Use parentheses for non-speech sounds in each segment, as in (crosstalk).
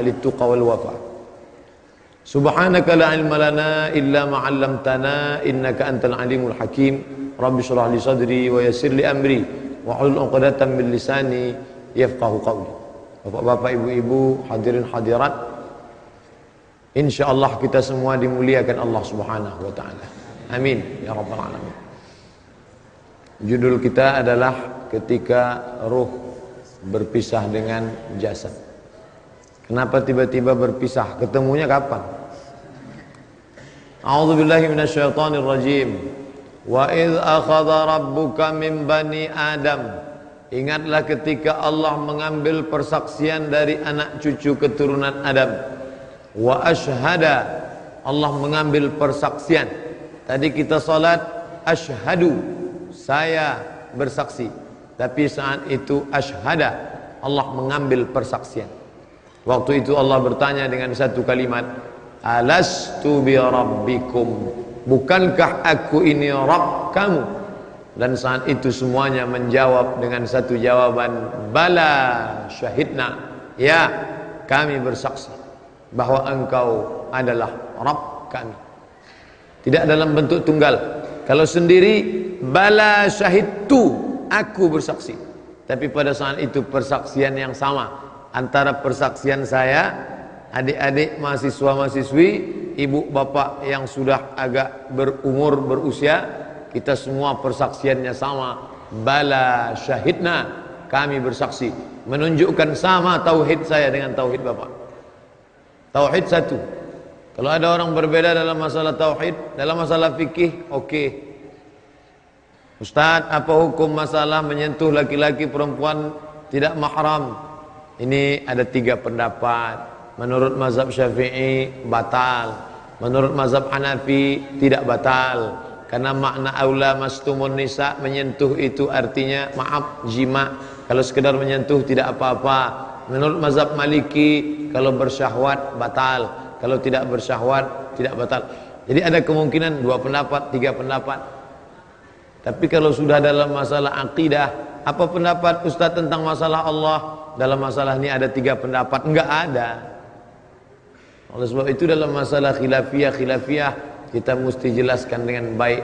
للتقى والوفاء سبحانك لا علم لنا إلا ما علمتنا إنك أنت العليم الحكيم رب اشرح لي صدري ويسر لي أمري واحلل عقدة من لساني يفقه قولي Bapak-bapak, ibu-ibu, hadirin hadirat Insyaallah kita semua dimuliakan Allah Subhanahu wa taala. Amin ya rabbal alamin. Judul kita adalah ketika ruh berpisah dengan jasad. Kenapa tiba-tiba berpisah? Ketemunya kapan? A'udzu billahi minasyaitonir rajim. Wa idz akhadha rabbuka min bani Adam. Ingatlah ketika Allah mengambil persaksian dari anak cucu keturunan Adam. Wa ashhada Allah mengambil persaksian. Tadi kita salat ashhadu saya bersaksi. Tapi saat itu ashhada Allah mengambil persaksian. Waktu itu Allah bertanya dengan satu kalimat, Alastu bi rabbikum? Bukankah aku ini Rabb kamu? Dan saat itu semuanya menjawab dengan satu jawaban, Bala syahidna. Ya, kami bersaksi bahwa engkau adalah Rabb kami. Tidak dalam bentuk tunggal. Kalau sendiri, Bala syahidtu, aku bersaksi. Tapi pada saat itu persaksian yang sama antara persaksian saya adik-adik mahasiswa-mahasiswi ibu bapak yang sudah agak berumur berusia kita semua persaksiannya sama. Bala syahidna kami bersaksi. Menunjukkan sama tauhid saya dengan tauhid bapak. Tauhid satu. Kalau ada orang berbeda dalam masalah tauhid dalam masalah fikih oke. Okay. Ustaz apa hukum masalah menyentuh laki-laki perempuan tidak mahram ini ada tiga pendapat. Menurut mazhab syafi'i batal. Menurut mazhab Hanafi tidak batal. Karena makna aula mastumun nisa menyentuh itu artinya maaf jima. Kalau sekedar menyentuh tidak apa-apa. Menurut mazhab Maliki kalau bersyahwat batal. Kalau tidak bersyahwat tidak batal. Jadi ada kemungkinan dua pendapat, tiga pendapat. Tapi kalau sudah dalam masalah akidah, apa pendapat Ustaz tentang masalah Allah? Dalam masalah ini ada tiga pendapat. Enggak ada. Oleh sebab itu dalam masalah khilafiyah khilafiyah kita mesti jelaskan dengan baik.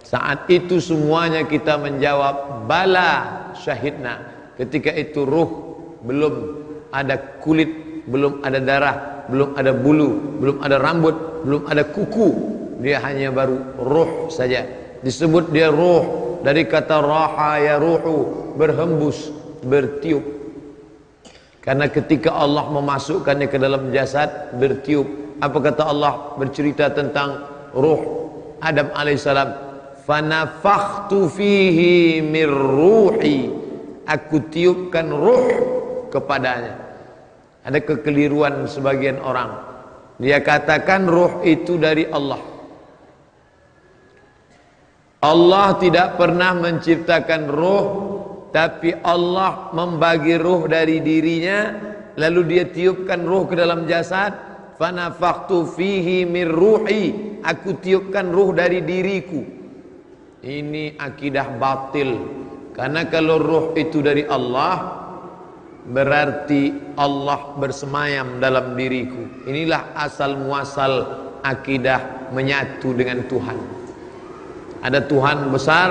Saat itu semuanya kita menjawab bala syahidna. Ketika itu ruh belum ada kulit belum ada darah belum ada bulu belum ada rambut belum ada kuku. Dia hanya baru ruh saja. Disebut dia ruh. Dari kata raha ya ruhu berhembus bertiup Karena ketika Allah memasukkannya ke dalam jasad bertiup. Apa kata Allah bercerita tentang ruh Adam alaihissalam. Fanafakhtu fihi mir ruhi. Aku tiupkan ruh kepadanya. Ada kekeliruan sebagian orang. Dia katakan ruh itu dari Allah. Allah tidak pernah menciptakan ruh tapi Allah membagi ruh dari dirinya lalu dia tiupkan ruh ke dalam jasad. Fanafakhtu fihi mir ruhi aku tiupkan ruh dari diriku. Ini akidah batil. Karena kalau ruh itu dari Allah berarti Allah bersemayam dalam diriku. Inilah asal muasal akidah menyatu dengan Tuhan. Ada Tuhan besar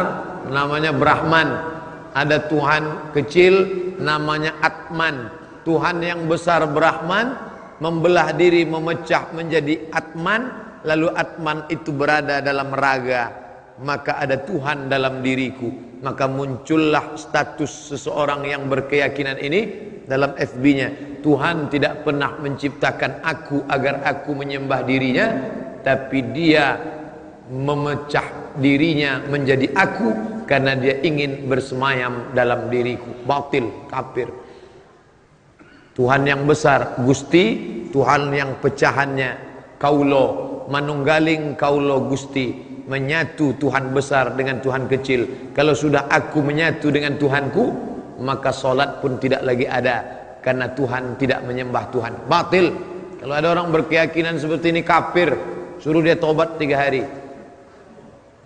namanya Brahman ada Tuhan kecil namanya Atman. Tuhan yang besar Brahman membelah diri memecah menjadi Atman. Lalu Atman itu berada dalam raga. Maka ada Tuhan dalam diriku. Maka muncullah status seseorang yang berkeyakinan ini dalam FB-nya Tuhan tidak pernah menciptakan aku agar aku menyembah dirinya tapi dia memecah dirinya menjadi aku karena dia ingin bersemayam dalam diriku. Batil kafir. Tuhan yang besar Gusti. Tuhan yang pecahannya kaulo. Manunggaling kaulo Gusti. Menyatu Tuhan besar dengan Tuhan kecil. Kalau sudah aku menyatu dengan Tuhanku maka solat pun tidak lagi ada. Karena Tuhan tidak menyembah Tuhan. Batil. Kalau ada orang berkeyakinan seperti ini kafir. Suruh dia tobat tiga hari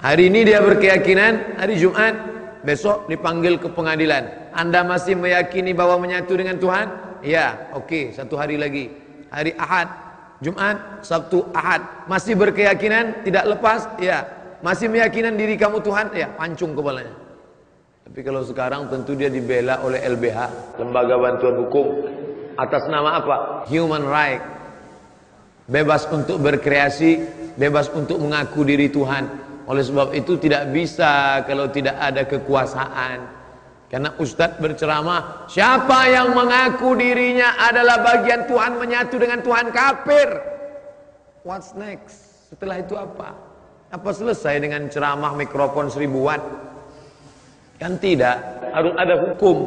Hari ini dia berkeyakinan, hari Jumat, besok dipanggil ke pengadilan. Anda masih meyakini bahwa menyatu dengan Tuhan? Ya, oke, okay, satu hari lagi. Hari Ahad, Jumat, Sabtu, Ahad. Masih berkeyakinan tidak lepas? Ya. Masih meyakinan diri kamu Tuhan? Ya, pancung kepalanya. Tapi kalau sekarang tentu dia dibela oleh LBH, Lembaga Bantuan Hukum. Atas nama apa? Human right. Bebas untuk berkreasi, bebas untuk mengaku diri Tuhan. Oleh sebab itu tidak bisa kalau tidak ada kekuasaan. Karena Ustadz berceramah, siapa yang mengaku dirinya adalah bagian Tuhan menyatu dengan Tuhan kafir. What's next? Setelah itu apa? Apa selesai dengan ceramah mikrofon seribu watt? Kan tidak, harus ada hukum.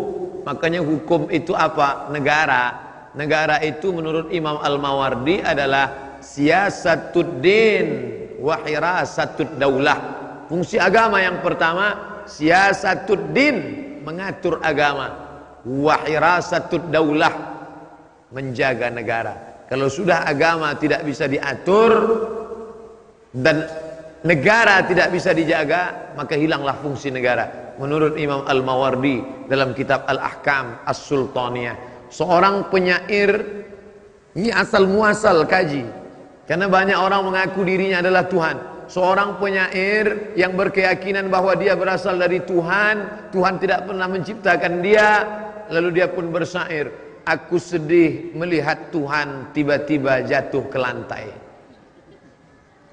Makanya hukum itu apa? Negara. Negara itu menurut Imam Al-Mawardi adalah siyasatuddin wa hirasatud daulah. Fungsi agama yang pertama siyasatuddin mengatur agama. Wahirasatud daulah menjaga negara. Kalau sudah agama tidak bisa diatur dan negara tidak bisa dijaga maka hilanglah fungsi negara. Menurut Imam Al-Mawardi dalam kitab Al-Ahkam As-Sultaniyah seorang penyair ini asal muasal kaji karena banyak orang mengaku dirinya adalah Tuhan seorang penyair yang berkeyakinan bahwa dia berasal dari Tuhan, Tuhan tidak pernah menciptakan dia, lalu dia pun bersair, aku sedih melihat Tuhan tiba-tiba jatuh ke lantai.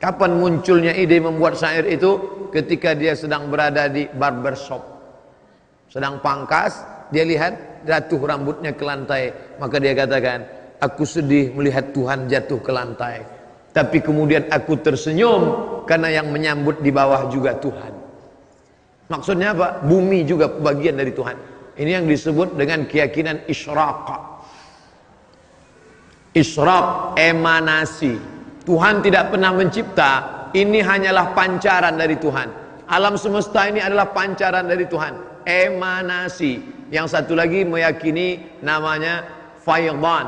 Kapan munculnya ide membuat syair itu? Ketika dia sedang berada di barbershop. Sedang pangkas, dia lihat jatuh rambutnya ke lantai, maka dia katakan, aku sedih melihat Tuhan jatuh ke lantai. Tapi kemudian aku tersenyum karena yang menyambut di bawah juga Tuhan. Maksudnya apa? Bumi juga bagian dari Tuhan. Ini yang disebut dengan keyakinan isyraq. Isyraq emanasi. Tuhan tidak pernah mencipta, ini hanyalah pancaran dari Tuhan. Alam semesta ini adalah pancaran dari Tuhan. Emanasi. Yang satu lagi meyakini namanya faydan.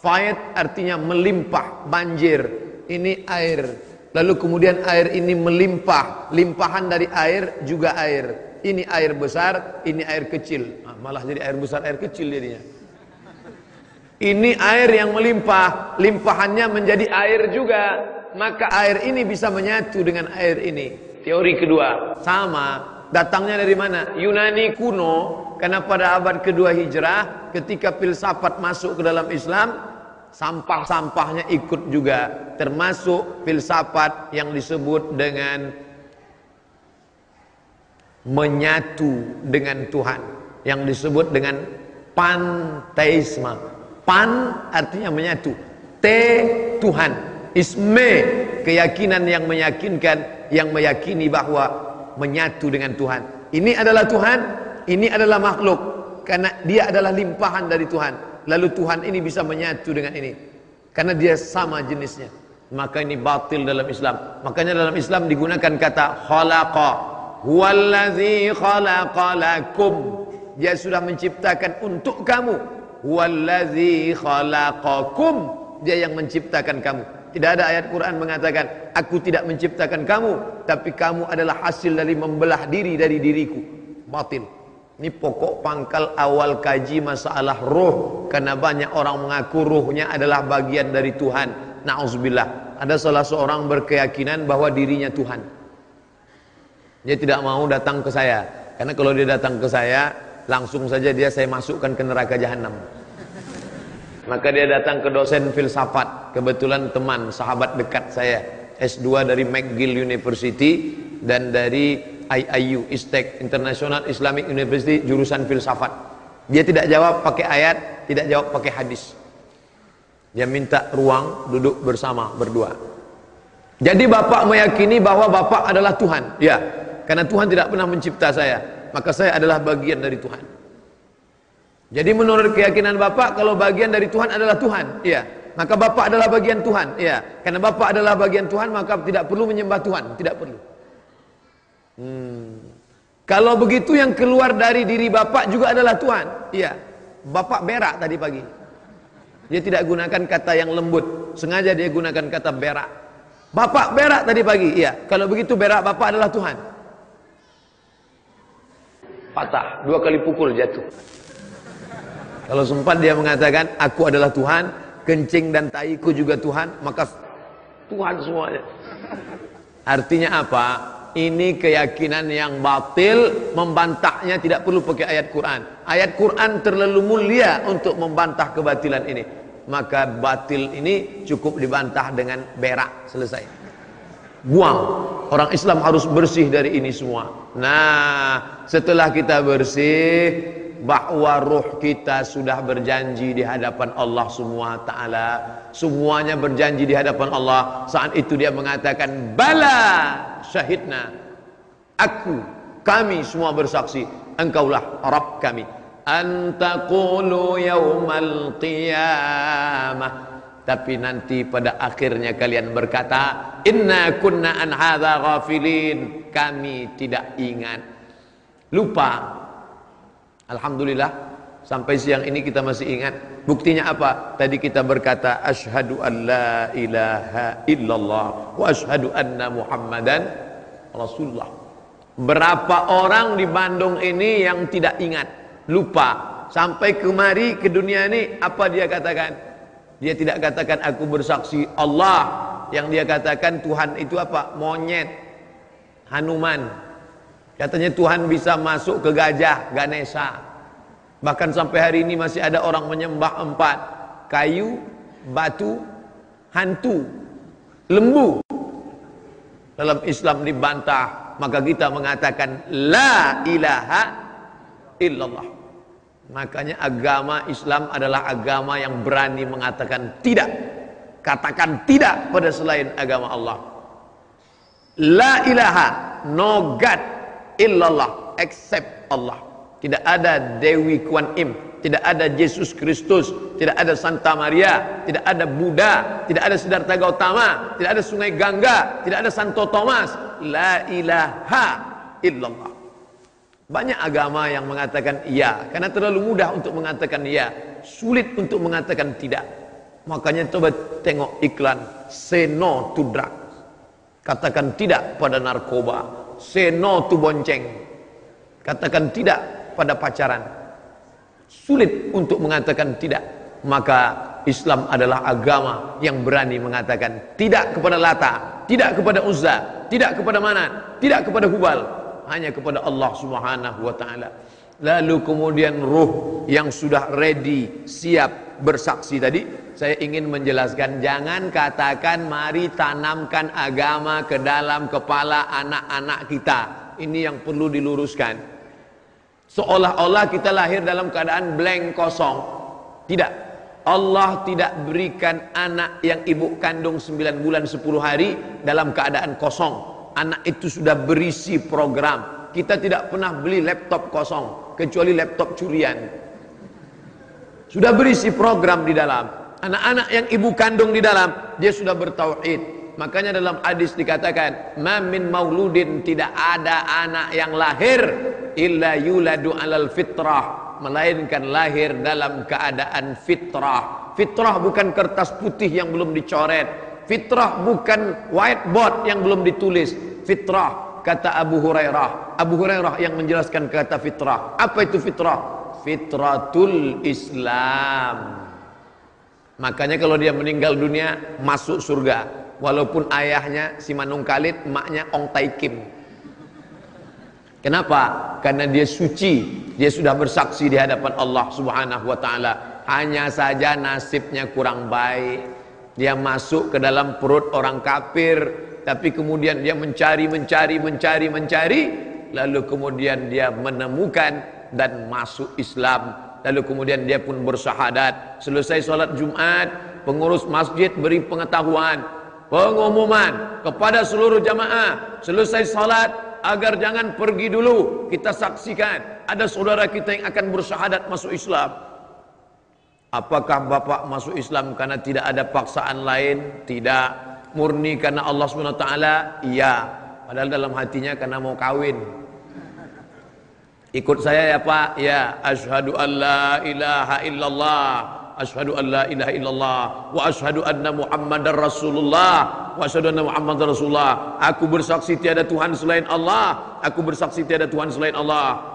Faid artinya melimpah, banjir ini air. Lalu kemudian air ini melimpah, limpahan dari air juga air. Ini air besar, ini air kecil. Nah, malah jadi air besar, air kecil jadinya. Ini air yang melimpah, limpahannya menjadi air juga. Maka air ini bisa menyatu dengan air ini. Teori kedua, sama. Datangnya dari mana? Yunani kuno, karena pada abad kedua hijrah, ketika filsafat masuk ke dalam Islam, sampah-sampahnya ikut juga termasuk filsafat yang disebut dengan menyatu dengan Tuhan yang disebut dengan panteisme pan artinya menyatu. T Tuhan. Isme keyakinan yang meyakinkan yang meyakini bahwa menyatu dengan Tuhan. Ini adalah Tuhan ini adalah makhluk. Karena dia adalah limpahan dari Tuhan. Lalu Tuhan ini bisa menyatu dengan ini. Karena dia sama jenisnya maka ini batil dalam Islam. Makanya dalam Islam digunakan kata khalaqa. Huwallazi khalaqalakum dia sudah menciptakan untuk kamu. Huwallazi khalaqakum. Dia yang menciptakan kamu. Tidak ada ayat Quran mengatakan aku tidak menciptakan kamu tapi kamu adalah hasil dari membelah diri dari diriku. Batil. Ini pokok pangkal awal kaji masalah roh. Karena banyak orang mengaku rohnya adalah bagian dari Tuhan. Na'udzubillah. Ada salah seorang berkeyakinan bahwa dirinya Tuhan. Dia tidak mau datang ke saya. Karena kalau dia datang ke saya, langsung saja dia saya masukkan ke neraka jahanam. Maka dia datang ke dosen filsafat. Kebetulan teman, sahabat dekat saya. S2 dari McGill University dan dari IIU Istek International Islamic University jurusan filsafat dia tidak jawab pakai ayat tidak jawab pakai hadis dia minta ruang duduk bersama berdua jadi bapak meyakini bahwa bapak adalah Tuhan ya karena Tuhan tidak pernah mencipta saya maka saya adalah bagian dari Tuhan jadi menurut keyakinan bapak kalau bagian dari Tuhan adalah Tuhan ya maka bapak adalah bagian Tuhan ya karena bapak adalah bagian Tuhan maka tidak perlu menyembah Tuhan tidak perlu Hmm. Kalau begitu yang keluar dari diri bapak juga adalah Tuhan. Iya. Bapak berak tadi pagi. Dia tidak gunakan kata yang lembut. Sengaja dia gunakan kata berak. Bapak berak tadi pagi. Iya. Kalau begitu berak bapak adalah Tuhan. Patah. Dua kali pukul jatuh. Kalau sempat dia mengatakan aku adalah Tuhan, kencing dan taiku juga Tuhan, maka Tuhan semuanya. Artinya apa? Ini keyakinan yang batil, membantahnya tidak perlu pakai ayat Quran. Ayat Quran terlalu mulia untuk membantah kebatilan ini. Maka batil ini cukup dibantah dengan berak, selesai. Buang. Orang Islam harus bersih dari ini semua. Nah, setelah kita bersih, bahwa ruh kita sudah berjanji di hadapan Allah semua taala semuanya berjanji di hadapan Allah saat itu dia mengatakan bala syahidna aku kami semua bersaksi engkaulah Rabb kami antaqulu yaumal qiyamah tapi nanti pada akhirnya kalian berkata inna kunna an hadza ghafilin kami tidak ingat lupa Alhamdulillah sampai siang ini kita masih ingat. Buktinya apa? Tadi kita berkata asyhadu an la ilaha illallah wa asyhadu anna Muhammadan Rasulullah. Berapa orang di Bandung ini yang tidak ingat, lupa sampai kemari ke dunia ini apa dia katakan? Dia tidak katakan aku bersaksi Allah. Yang dia katakan Tuhan itu apa? Monyet. Hanuman. Katanya Tuhan bisa masuk ke gajah, Ganesha. Bahkan sampai hari ini masih ada orang menyembah empat. Kayu, batu, hantu, lembu. Dalam Islam dibantah. Maka kita mengatakan La ilaha illallah. Makanya agama Islam adalah agama yang berani mengatakan tidak. Katakan tidak pada selain agama Allah. La ilaha, no God illallah except Allah. Tidak ada Dewi Kuan Im, tidak ada Yesus Kristus, tidak ada Santa Maria, tidak ada Buddha, tidak ada Siddhartha Gautama, tidak ada Sungai Gangga, tidak ada Santo Thomas. La ilaha illallah. Banyak agama yang mengatakan iya, karena terlalu mudah untuk mengatakan iya, sulit untuk mengatakan tidak. Makanya coba tengok iklan say no to drugs. Katakan tidak pada narkoba, say no to bonceng. Katakan tidak pada pacaran. Sulit untuk mengatakan tidak. Maka Islam adalah agama yang berani mengatakan tidak kepada Lata, tidak kepada Uzza, tidak kepada Manat, tidak kepada Hubal, hanya kepada Allah Subhanahu wa taala. Lalu kemudian ruh yang sudah ready, siap bersaksi tadi, saya ingin menjelaskan jangan katakan mari tanamkan agama ke dalam kepala anak-anak kita. Ini yang perlu diluruskan. Seolah-olah kita lahir dalam keadaan blank kosong. Tidak. Allah tidak berikan anak yang ibu kandung 9 bulan 10 hari dalam keadaan kosong. Anak itu sudah berisi program. Kita tidak pernah beli laptop kosong kecuali laptop curian. Sudah berisi program di dalam. Anak-anak yang ibu kandung di dalam, dia sudah bertauhid. Makanya dalam hadis dikatakan, "Ma min mauludin tidak ada anak yang lahir illa yuladu alal fitrah." melainkan lahir dalam keadaan fitrah. Fitrah bukan kertas putih yang belum dicoret. Fitrah bukan whiteboard yang belum ditulis. Fitrah kata Abu Hurairah. Abu Hurairah yang menjelaskan kata fitrah. Apa itu fitrah? Fitratul Islam. Makanya kalau dia meninggal dunia masuk surga. Walaupun ayahnya si Manung Khalid, emaknya Ong Tai Kim. Kenapa? Karena dia suci, dia sudah bersaksi di hadapan Allah Subhanahu wa taala. Hanya saja nasibnya kurang baik. Dia masuk ke dalam perut orang kafir, tapi kemudian dia mencari mencari mencari mencari lalu kemudian dia menemukan dan masuk Islam. Lalu kemudian dia pun bersahadat selesai solat Jumat pengurus masjid beri pengetahuan pengumuman kepada seluruh jamaah. Selesai salat agar jangan pergi dulu kita saksikan ada saudara kita yang akan bersahadat masuk Islam apakah bapak masuk Islam karena tidak ada paksaan lain? Tidak. Murni karena Allah SWT iya. Padahal dalam hatinya karena mau kawin. Ikut saya ya pak? Ya. Ashadu an la ilaha illallah. Ashadu an la ilaha illallah. Wa ashadu anna muhammadar rasulullah. Wa ashadu anna muhammadar rasulullah. Aku bersaksi tiada Tuhan selain Allah. Aku bersaksi tiada Tuhan selain Allah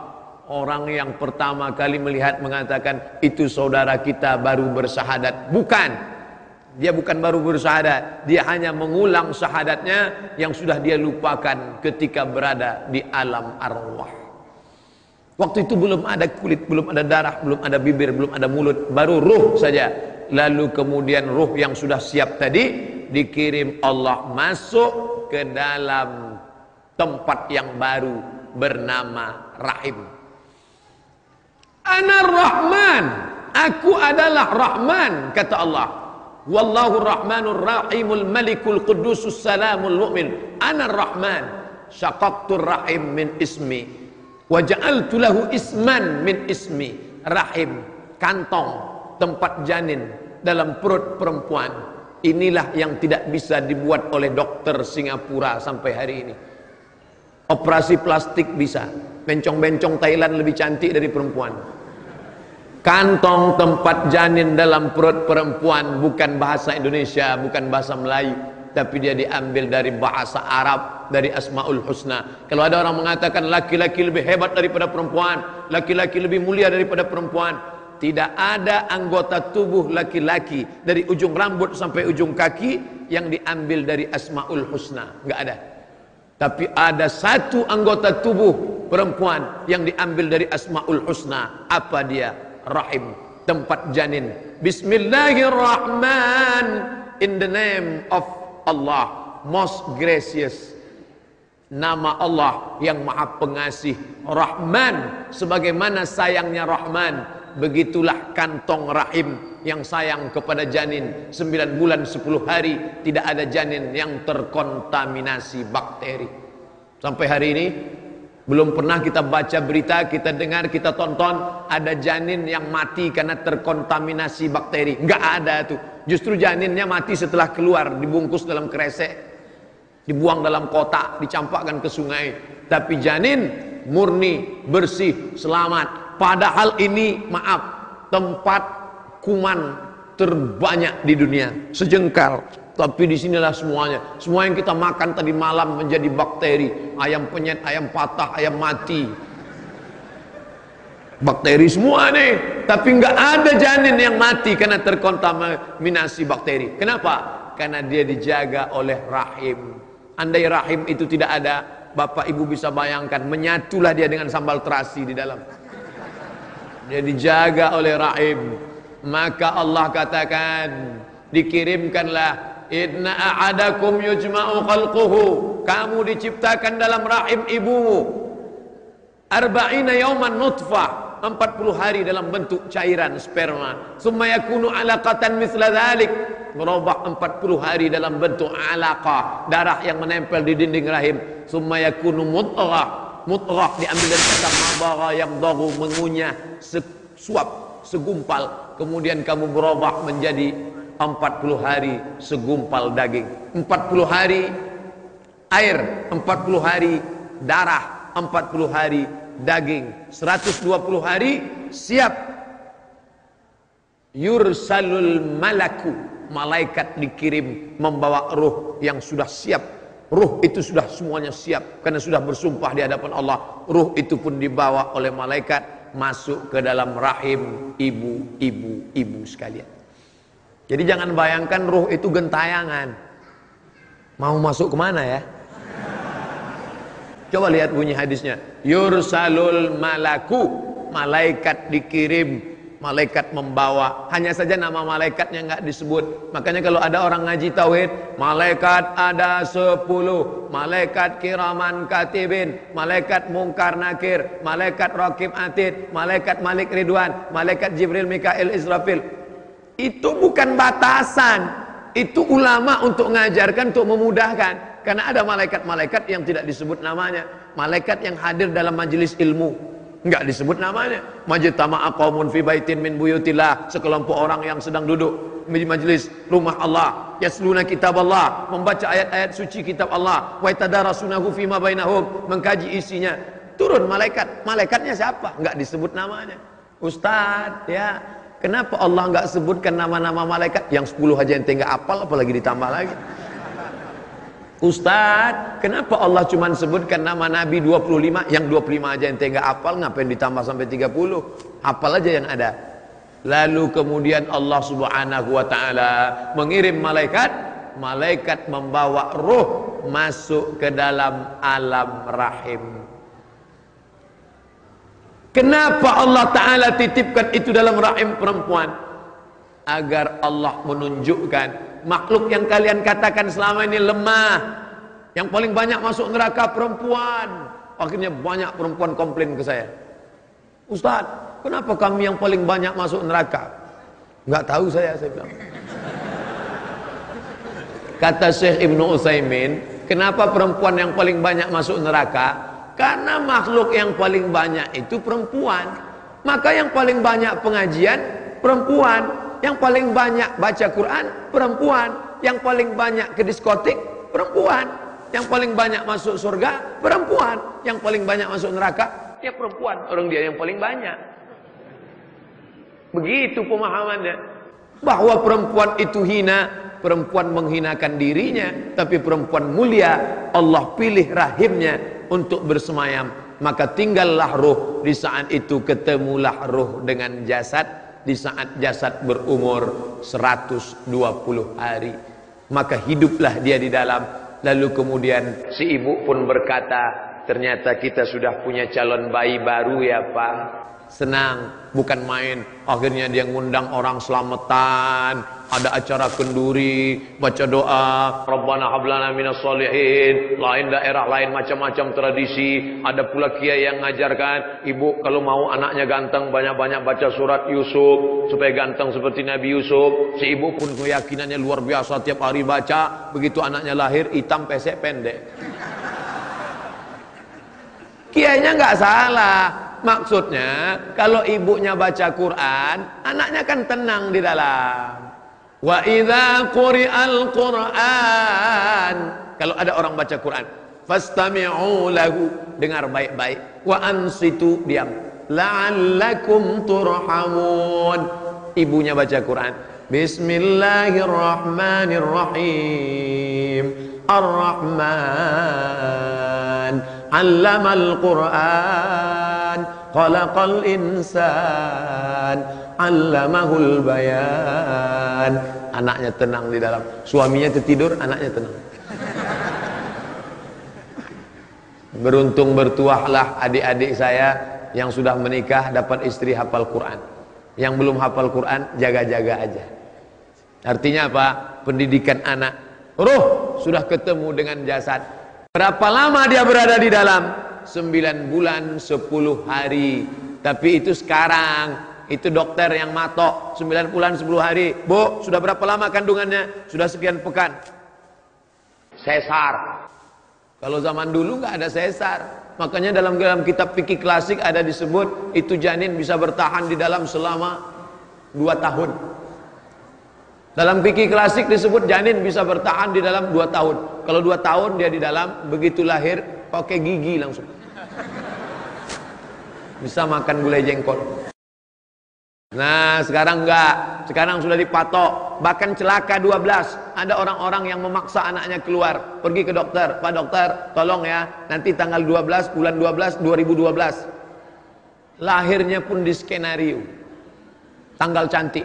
Orang yang pertama kali melihat mengatakan itu saudara kita baru bersahadat. Bukan. Dia bukan baru bersahadat. Dia hanya mengulang sahadatnya yang sudah dia lupakan ketika berada di alam arwah. Waktu itu belum ada kulit, belum ada darah, belum ada bibir, belum ada mulut. Baru ruh saja. Lalu kemudian ruh yang sudah siap tadi dikirim Allah masuk ke dalam tempat yang baru bernama rahim. Ana Rahman. Aku adalah Rahman kata Allah. Wallahu Rahmanur Rahimul Malikul Qudusus Salamul Mu'min. Ana Rahman. Syaqaqtur rahim min ismi. Wa ja'altu lahu isman min ismi. Rahim, kantong, tempat janin dalam perut perempuan. Inilah yang tidak bisa dibuat oleh dokter Singapura sampai hari ini. Operasi plastik bisa. Bencong-bencong Thailand lebih cantik dari perempuan. Kantong tempat janin dalam perut perempuan bukan bahasa Indonesia, bukan bahasa Melayu, tapi dia diambil dari bahasa Arab, dari Asmaul Husna. Kalau ada orang mengatakan laki-laki lebih hebat daripada perempuan, laki-laki lebih mulia daripada perempuan, tidak ada anggota tubuh laki-laki dari ujung rambut sampai ujung kaki yang diambil dari Asmaul Husna, enggak ada. Tapi ada satu anggota tubuh perempuan yang diambil dari Asmaul Husna. Apa dia? Rahim. Tempat janin. Bismillahirrahman. In the name of Allah. Most gracious. Nama Allah yang maha pengasih. Rahman. Sebagaimana sayangnya Rahman. Begitulah kantong rahim yang sayang kepada janin. 9 bulan 10 hari tidak ada janin yang terkontaminasi bakteri. Sampai hari ini belum pernah kita baca berita, kita dengar, kita tonton ada janin yang mati karena terkontaminasi bakteri. Enggak ada tuh. Justru janinnya mati setelah keluar, dibungkus dalam kresek, dibuang dalam kotak, dicampakkan ke sungai. Tapi janin murni, bersih, selamat. Padahal ini maaf, tempat kuman terbanyak di dunia, sejengkal. Tapi di sinilah semuanya. Semua yang kita makan tadi malam menjadi bakteri. Ayam penyet, ayam patah, ayam mati. Bakteri semua nih. Tapi nggak ada janin yang mati karena terkontaminasi bakteri. Kenapa? Karena dia dijaga oleh rahim. Andai rahim itu tidak ada, Bapak Ibu bisa bayangkan menyatulah dia dengan sambal terasi di dalam. Dia dijaga oleh rahim. Maka Allah katakan, dikirimkanlah Inna a'adakum yujma'u khalquhu. Kamu diciptakan dalam rahim ibumu. Arba'ina yauman nutfah. 40 hari dalam bentuk cairan sperma. Summa yakunu alaqatan misla dhalik. Berubah 40 hari dalam bentuk alaqah. Darah yang menempel di dinding rahim. Summa yakunu mutghah. Mutghah diambil dari kata mabara yang daru mengunyah. Sesuap, segumpal. Kemudian kamu berubah menjadi 40 hari segumpal daging 40 hari air 40 hari darah 40 hari daging 120 hari siap. Yursalul malaku malaikat dikirim membawa ruh yang sudah siap. Ruh itu sudah semuanya siap karena sudah bersumpah di hadapan Allah. Ruh itu pun dibawa oleh malaikat masuk ke dalam rahim ibu-ibu ibu sekalian jadi jangan bayangkan ruh itu gentayangan. Mau masuk ke mana ya? Coba lihat bunyi hadisnya. Yursalul malaku. Malaikat dikirim. Malaikat membawa. Hanya saja nama malaikatnya nggak disebut. Makanya kalau ada orang ngaji tauhid. Malaikat ada sepuluh. Malaikat kiraman katibin. Malaikat mungkar nakir. Malaikat rakib atid. Malaikat malik ridwan. Malaikat jibril mikail israfil itu bukan batasan. Itu ulama untuk mengajarkan, untuk memudahkan. Karena ada malaikat-malaikat yang tidak disebut namanya. Malaikat yang hadir dalam majelis ilmu. Enggak disebut namanya. Majtama'a qaumun fi baitin min buyutillah. Sekelompok orang yang sedang duduk di majelis rumah Allah. Yasluna kitab Allah. Membaca ayat-ayat suci kitab Allah. Wa yatadarasunahu fima bainahum. Mengkaji isinya. Turun malaikat. Malaikatnya siapa? Enggak disebut namanya. Ustaz, ya Kenapa Allah nggak sebutkan nama-nama malaikat yang 10 aja ente nggak apal apalagi ditambah lagi? Ustaz, kenapa Allah cuma sebutkan nama Nabi 25? Yang 25 aja yang tega apal, ngapain ditambah sampai 30? Apal aja yang ada. Lalu kemudian Allah subhanahu wa ta'ala mengirim malaikat. Malaikat membawa ruh masuk ke dalam alam rahim. Kenapa Allah Ta'ala titipkan itu dalam rahim perempuan? Agar Allah menunjukkan makhluk yang kalian katakan selama ini lemah yang paling banyak masuk neraka perempuan. Akhirnya banyak perempuan komplain ke saya. Ustaz kenapa kami yang paling banyak masuk neraka? Nggak tahu saya saya bilang. Kata Syekh Ibnu Utsaimin kenapa perempuan yang paling banyak masuk neraka karena makhluk yang paling banyak itu perempuan. Maka yang paling banyak pengajian perempuan. Yang paling banyak baca Quran perempuan, yang paling banyak ke diskotik perempuan, yang paling banyak masuk surga perempuan, yang paling banyak masuk neraka ya perempuan, orang dia yang paling banyak. Begitu pemahamannya. Bahwa perempuan itu hina, perempuan menghinakan dirinya, tapi perempuan mulia, Allah pilih rahimnya untuk bersemayam. Maka tinggallah ruh di saat itu ketemulah ruh dengan jasad. Di saat jasad berumur 120 hari. Maka hiduplah dia di dalam. Lalu kemudian si ibu pun berkata ternyata kita sudah punya calon bayi baru ya pak. Senang bukan main. Akhirnya dia ngundang orang selamatan ada acara kenduri, baca doa, Rabbana hablana minas solihin, lain daerah lain macam-macam tradisi, ada pula kiai yang ngajarkan, ibu kalau mau anaknya ganteng banyak-banyak baca surat Yusuf supaya ganteng seperti Nabi Yusuf. Si ibu pun keyakinannya luar biasa tiap hari baca, begitu anaknya lahir hitam pesek pendek. Kiainya nggak salah. Maksudnya kalau ibunya baca Quran, anaknya kan tenang di dalam. Wa idza quri'al Qur'an. Kalau ada orang baca Quran, fastami'u lahu, dengar baik-baik. Wa ansitu, diam. La'allakum turhamun. Ibunya baca Quran. Bismillahirrahmanirrahim. Ar-Rahman. Allamal Qur'an. Khalaqal insan. Allamahul bayan. Anaknya tenang di dalam. Suaminya tertidur anaknya tenang. Beruntung bertuahlah adik-adik saya yang sudah menikah dapat istri hafal Quran. Yang belum hafal Quran jaga-jaga aja. Artinya apa? Pendidikan anak. Roh sudah ketemu dengan jasad. Berapa lama dia berada di dalam? 9 bulan 10 hari. Tapi itu sekarang itu dokter yang matok 9 bulan 10 hari. Bu sudah berapa lama kandungannya? Sudah sekian pekan. Sesar. Kalau zaman dulu nggak ada sesar. Makanya dalam dalam kitab fikih klasik ada disebut itu janin bisa bertahan di dalam selama 2 tahun. Dalam fikih klasik disebut janin bisa bertahan di dalam 2 tahun. Kalau 2 tahun dia di dalam begitu lahir pakai gigi langsung. Bisa makan gulai jengkol Nah sekarang enggak. Sekarang sudah dipatok. Bahkan celaka 12 Ada orang-orang yang memaksa anaknya keluar. Pergi ke dokter. Pak dokter tolong ya. Nanti tanggal 12 bulan 12 2012 Lahirnya pun di skenario. Tanggal cantik.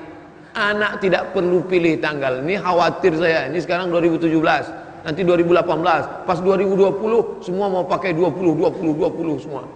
Anak tidak perlu pilih tanggal. Ini khawatir saya. Ini sekarang 2017 Nanti 2018 Pas 2020 Semua mau pakai 20 20 20 semua.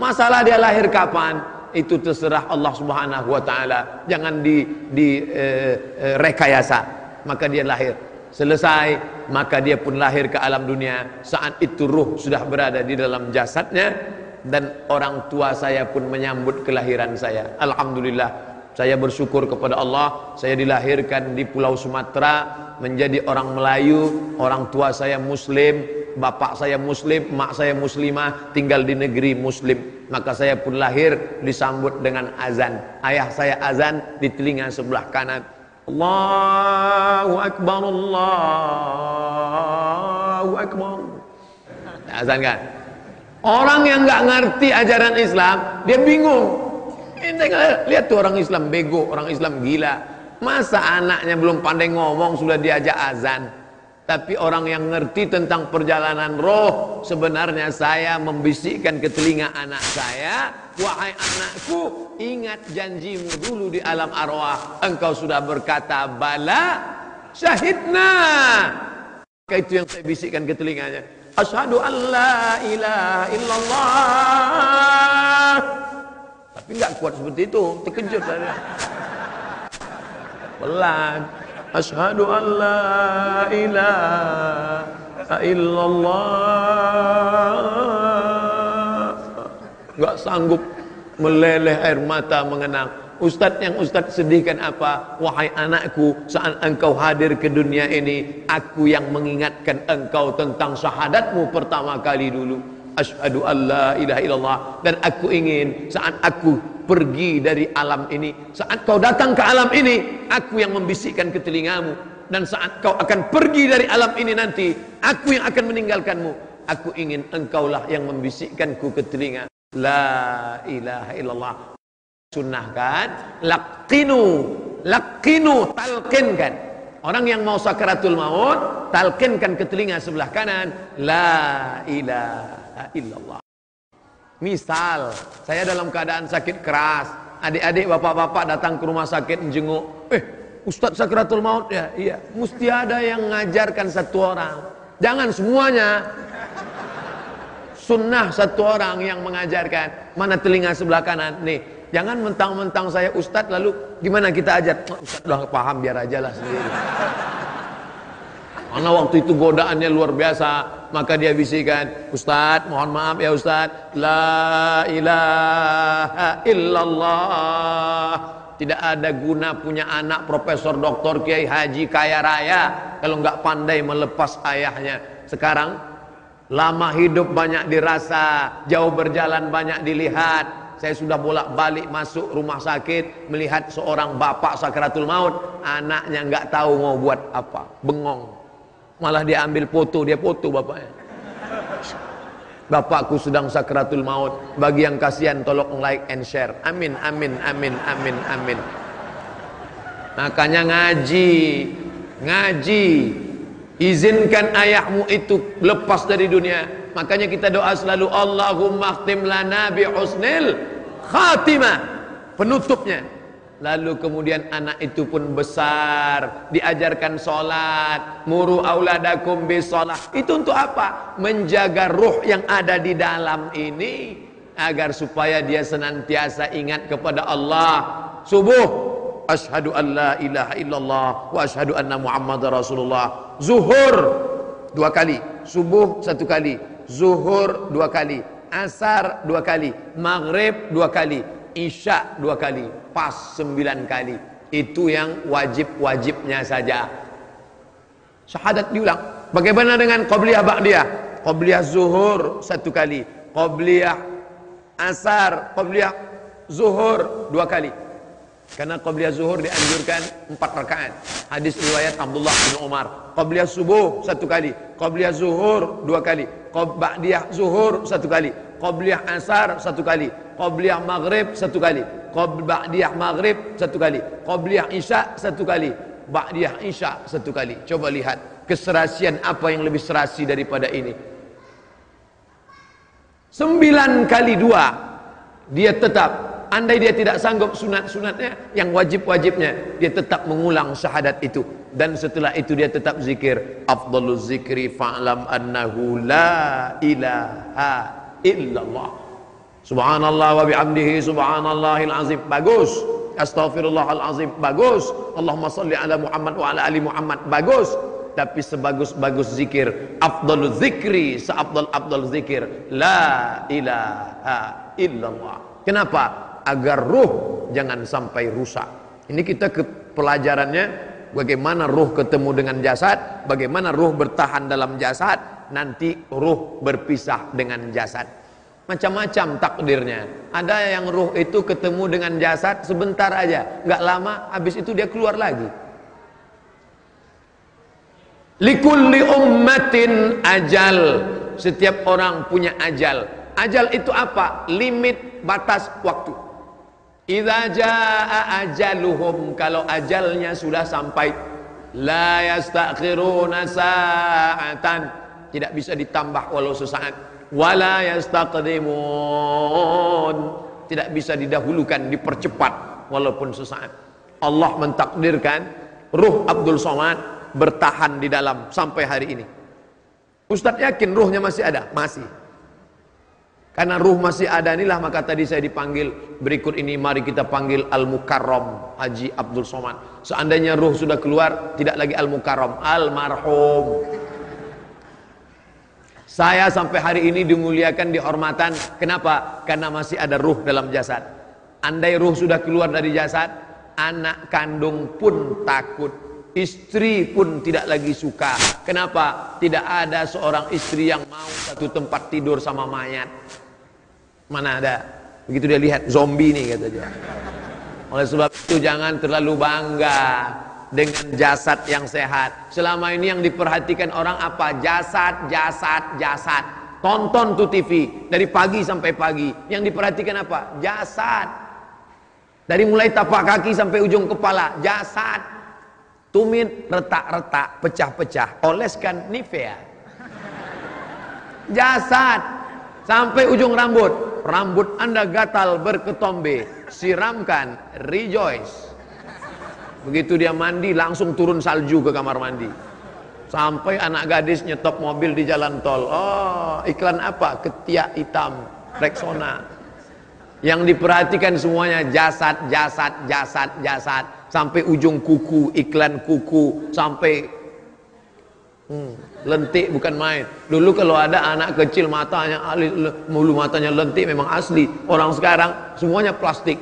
Masalah dia lahir kapan itu terserah Allah Subhanahu wa taala. Jangan di di eh, eh, rekayasa. Maka dia lahir. Selesai maka dia pun lahir ke alam dunia. Saat itu ruh sudah berada di dalam jasadnya. Dan orang tua saya pun menyambut kelahiran saya. Alhamdulillah saya bersyukur kepada Allah. Saya dilahirkan di pulau Sumatera menjadi orang Melayu. Orang tua saya muslim bapak saya muslim mak saya muslimah tinggal di negeri muslim maka saya pun lahir disambut dengan azan. Ayah saya azan di telinga sebelah kanan. Allahu Akbar Allahu Akbar. Azan kan? Orang yang nggak ngerti ajaran Islam dia bingung. Ini lihat tuh orang Islam bego orang Islam gila. Masa anaknya belum pandai ngomong sudah diajak azan Tapi orang yang ngerti tentang perjalanan roh Sebenarnya saya membisikkan ke telinga anak saya Wahai anakku Ingat janjimu dulu di alam arwah. Engkau sudah berkata Bala Syahidna Itu yang saya bisikkan ke telinganya. Ashadu an la ilaha illallah. Tapi enggak kuat seperti itu Terkejut saya. Pelan Ashadu an la ilaha illallah Enggak sanggup meleleh air mata mengenang Ustaz yang Ustaz sedihkan apa? Wahai anakku, saat engkau hadir ke dunia ini, aku yang mengingatkan engkau tentang syahadatmu pertama kali dulu. Ashadu an la ilaha illallah. Dan aku ingin saat aku pergi dari alam ini, saat kau datang ke alam ini, aku yang membisikkan ke telingamu. Dan saat kau akan pergi dari alam ini nanti, aku yang akan meninggalkanmu. Aku ingin engkaulah yang membisikkanku ke telinga. La ilaha illallah sunnahkan laqinu laqinu talqinkan orang yang mau sakaratul maut talqinkan ke telinga sebelah kanan la ilaha illallah misal saya dalam keadaan sakit keras. Adik-adik bapak-bapak datang ke rumah sakit menjenguk. Eh ustaz sakaratul maut ya? Iya. Mesti ada yang mengajarkan satu orang. Jangan semuanya. Sunnah satu orang yang mengajarkan. Mana telinga sebelah kanan? Nih Jangan mentang-mentang saya ustadz lalu gimana kita ajar? Ustadz udah paham biar aja lah sendiri. Karena waktu itu godaannya luar biasa, maka dia bisikan, Ustadz mohon maaf ya Ustadz, La ilaha illallah. Tidak ada guna punya anak profesor doktor kiai haji kaya raya kalau nggak pandai melepas ayahnya. Sekarang lama hidup banyak dirasa, jauh berjalan banyak dilihat, saya sudah bolak-balik masuk rumah sakit melihat seorang bapak sakratul maut, anaknya nggak tahu mau buat apa, bengong. Malah dia ambil foto, dia foto bapaknya. Bapakku sedang sakratul maut. Bagi yang kasihan tolong like and share. Amin, amin, amin, amin, amin. Makanya ngaji, ngaji. Izinkan ayahmu itu lepas dari dunia Makanya kita doa selalu Allahumma khtim lana bi husnil khatimah. Penutupnya. Lalu kemudian anak itu pun besar, diajarkan solat, muru auladakum bis solat. Itu untuk apa? Menjaga ruh yang ada di dalam ini agar supaya dia senantiasa ingat kepada Allah. Subuh, asyhadu an la ilaha illallah wa asyhadu anna muhammadar rasulullah. Zuhur dua kali, subuh satu kali, zuhur dua kali, asar dua kali, maghrib dua kali, isya dua kali, pas sembilan kali. Itu yang wajib-wajibnya saja. Syahadat diulang. Bagaimana dengan qabliyah ba'diyah? Qabliyah zuhur satu kali, qabliyah asar, qabliyah zuhur dua kali. Karena qabliyah zuhur dianjurkan empat rakaat. Hadis riwayat Abdullah bin Umar. Qabliyah subuh satu kali, qabliyah zuhur dua kali, ba'diyah zuhur satu kali, qabliyah asar satu kali, qabliyah maghrib satu kali, ba'diyah maghrib satu kali, qabliyah isya satu kali, ba'diyah isya satu kali. Coba lihat keserasian apa yang lebih serasi daripada ini. Sembilan kali dua dia tetap. Andai dia tidak sanggup sunat-sunatnya yang wajib-wajibnya dia tetap mengulang syahadat itu. Dan setelah itu dia tetap zikir. Afdaluz zikri fa'lam annahu la ilaha illallah. Subhanallah wa bihamdihi subhanallahil azim. Bagus. Astaghfirullahal azim. Bagus. Allahumma salli ala Muhammad wa ala ali Muhammad. Bagus. Tapi sebagus-bagus zikir. Afdaluz zikri seabdal abdal zikir. La ilaha illallah. Kenapa? Agar ruh jangan sampai rusak. Ini kita ke pelajarannya. Bagaimana ruh ketemu dengan jasad, bagaimana ruh bertahan dalam jasad, nanti ruh berpisah dengan jasad. Macam-macam takdirnya. Ada yang ruh itu ketemu dengan jasad sebentar aja, nggak lama, habis itu dia keluar lagi. Likulli ummatin ajal. Setiap orang punya ajal. Ajal itu apa? Limit batas waktu. Idza jaa ajaluhum kalau ajalnya sudah sampai La yastakhiruna sa'atan. Tidak bisa ditambah walau sesaat. Wala yastaqdimun. Tidak bisa didahulukan, dipercepat walaupun sesaat. Allah mentakdirkan ruh Abdul Somad bertahan di dalam sampai hari ini. Ustadz yakin ruhnya masih ada? Masih. Karena ruh masih ada inilah maka tadi saya dipanggil berikut ini mari kita panggil Al-Mukarram Haji Abdul Somad. Seandainya ruh sudah keluar tidak lagi Al-Mukarram, Al-Marhum. Saya sampai hari ini dimuliakan dihormatan. Kenapa? Karena masih ada ruh dalam jasad. Andai ruh sudah keluar dari jasad, anak kandung pun takut. Istri pun tidak lagi suka. Kenapa? Tidak ada seorang istri yang mau satu tempat tidur sama mayat. Mana ada? Begitu dia lihat zombie nih kata dia. Oleh sebab itu jangan terlalu bangga dengan jasad yang sehat. Selama ini yang diperhatikan orang apa? Jasad, jasad, jasad. Tonton tuh TV dari pagi sampai pagi. Yang diperhatikan apa? Jasad. Dari mulai tapak kaki sampai ujung kepala, jasad. Tumit, retak-retak, pecah-pecah, oleskan Nivea. Jasad sampai ujung rambut rambut anda gatal berketombe siramkan rejoice begitu dia mandi langsung turun salju ke kamar mandi sampai anak gadis nyetop mobil di jalan tol oh iklan apa ketiak hitam Rexona yang diperhatikan semuanya jasad jasad jasad jasad sampai ujung kuku iklan kuku sampai Hmm, lentik bukan main. Dulu kalau ada anak kecil matanya mulu matanya lentik memang asli. Orang sekarang semuanya plastik.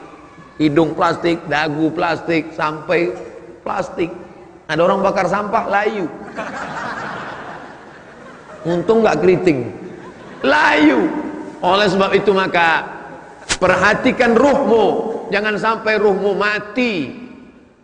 Hidung plastik, dagu plastik, sampai plastik. Ada orang bakar sampah layu. Untung nggak keriting. Layu. Oleh sebab itu maka perhatikan ruhmu. Jangan sampai ruhmu mati.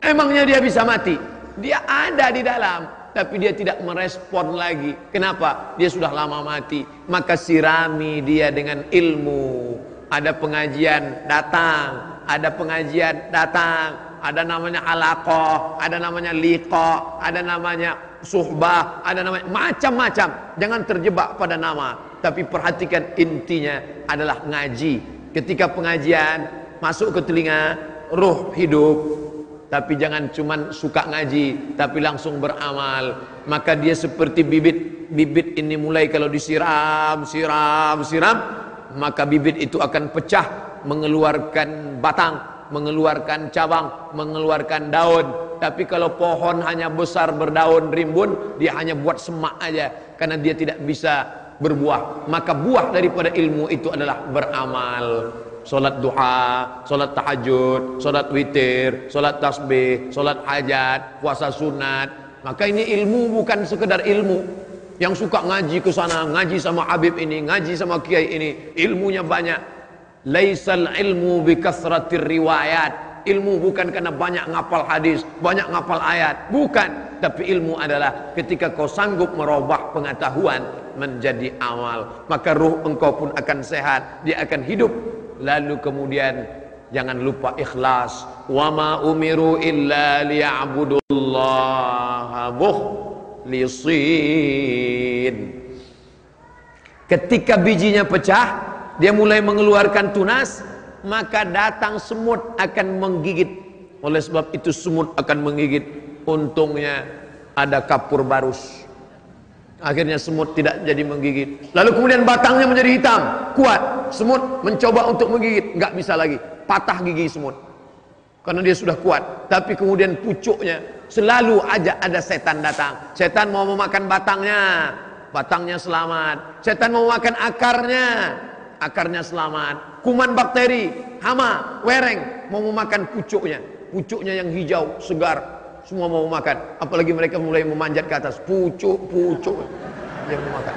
Emangnya dia bisa mati? Dia ada di dalam tapi dia tidak merespon lagi. Kenapa? Dia sudah lama mati. Maka sirami dia dengan ilmu. Ada pengajian datang, ada pengajian datang, ada namanya alaqah, ada namanya liqa, ada namanya suhbah, ada namanya macam-macam. Jangan terjebak pada nama, tapi perhatikan intinya adalah ngaji. Ketika pengajian masuk ke telinga, ruh hidup, tapi jangan cuma suka ngaji tapi langsung beramal maka dia seperti bibit bibit ini mulai kalau disiram siram siram maka bibit itu akan pecah mengeluarkan batang mengeluarkan cabang mengeluarkan daun tapi kalau pohon hanya besar berdaun rimbun dia hanya buat semak aja karena dia tidak bisa berbuah maka buah daripada ilmu itu adalah beramal Solat duha, solat tahajud, solat witir, solat tasbih, solat hajat, puasa sunat. Maka ini ilmu bukan sekedar ilmu. Yang suka ngaji ke sana, ngaji sama Habib ini, ngaji sama Kiai ini, ilmunya banyak. Laisal ilmu bi kasratir riwayat. Ilmu bukan karena banyak ngapal hadis, banyak ngapal ayat, bukan. Tapi ilmu adalah ketika kau sanggup merubah pengetahuan menjadi amal, maka ruh engkau pun akan sehat, dia akan hidup lalu kemudian jangan lupa ikhlas wa ma umiru illa liya'budullaha mukhlisin ketika bijinya pecah dia mulai mengeluarkan tunas maka datang semut akan menggigit oleh sebab itu semut akan menggigit untungnya ada kapur barus Akhirnya semut tidak jadi menggigit. Lalu kemudian batangnya menjadi hitam, kuat. Semut mencoba untuk menggigit, nggak bisa lagi. Patah gigi semut. Karena dia sudah kuat. Tapi kemudian pucuknya selalu aja ada setan datang. Setan mau memakan batangnya, batangnya selamat. Setan mau makan akarnya, akarnya selamat. Kuman bakteri, hama, wereng mau memakan pucuknya. Pucuknya yang hijau, segar, semua mau makan. Apalagi mereka mulai memanjat ke atas. Pucuk pucuk yang mau makan.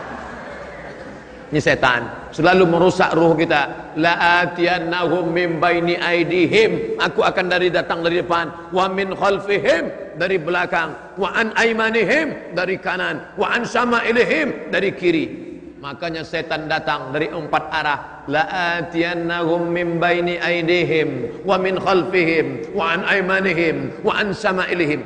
Ini setan selalu merusak ruh kita. La atiyannahum min baini aidihim. Aku akan dari datang dari depan. Wa min khalfihim dari belakang. Wa an aimanihim dari kanan. Wa an sama'ilihim dari kiri makanya setan datang dari empat arah. La atiyannahum min baini aidihim wa min khalfihim wa an aymanihim wa an sama'ilihim.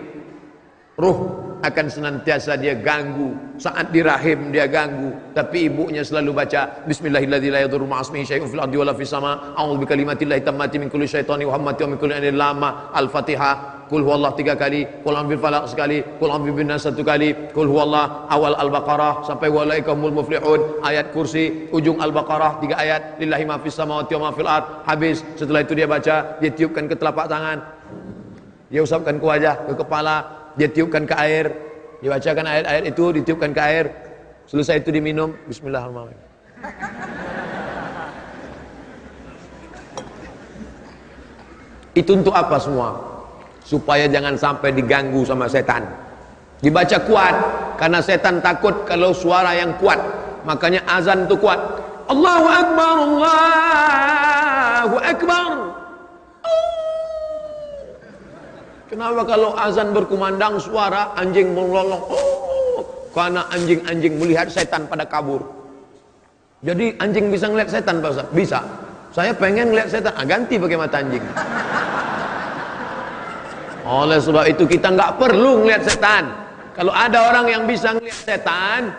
Ruh akan senantiasa dia ganggu. Saat di rahim dia ganggu. Tapi ibunya selalu baca bismillahirrahmanirrahim la yadurru syai'un fil ardi wala fis sama. A'udzu bikalimatillahi tammati min kulli syaitani wa hammati wa min kulli ainin lama. Al-fatihah kul huwallah tiga kali kul bil falaq sekali kul bin nas satu kali kul huwallah awal al-baqarah sampai walaikumul muflihun. Ayat kursi ujung al-baqarah tiga ayat. Lillahi ma fis samawati wa ma fil ard. Habis. Setelah itu dia baca dia tiupkan ke telapak tangan. Dia usapkan ke wajah ke kepala. Dia tiupkan ke air, dibacakan ayat-ayat itu, ditiupkan ke air, selesai itu diminum, bismillahirrahmanirrahim. Itu untuk apa semua? Supaya jangan sampai diganggu sama setan. Dibaca kuat, karena setan takut kalau suara yang kuat. Makanya azan itu kuat. Allahu Akbar, Allahu Akbar. Kenapa kalau azan berkumandang suara anjing melolong? Oh, karena anjing-anjing melihat setan pada kabur. Jadi anjing bisa ngeliat setan Pak? Bisa. Saya pengen ngeliat setan, ah, ganti pakai mata anjing. Oleh sebab itu kita nggak perlu ngeliat setan. Kalau ada orang yang bisa ngeliat setan,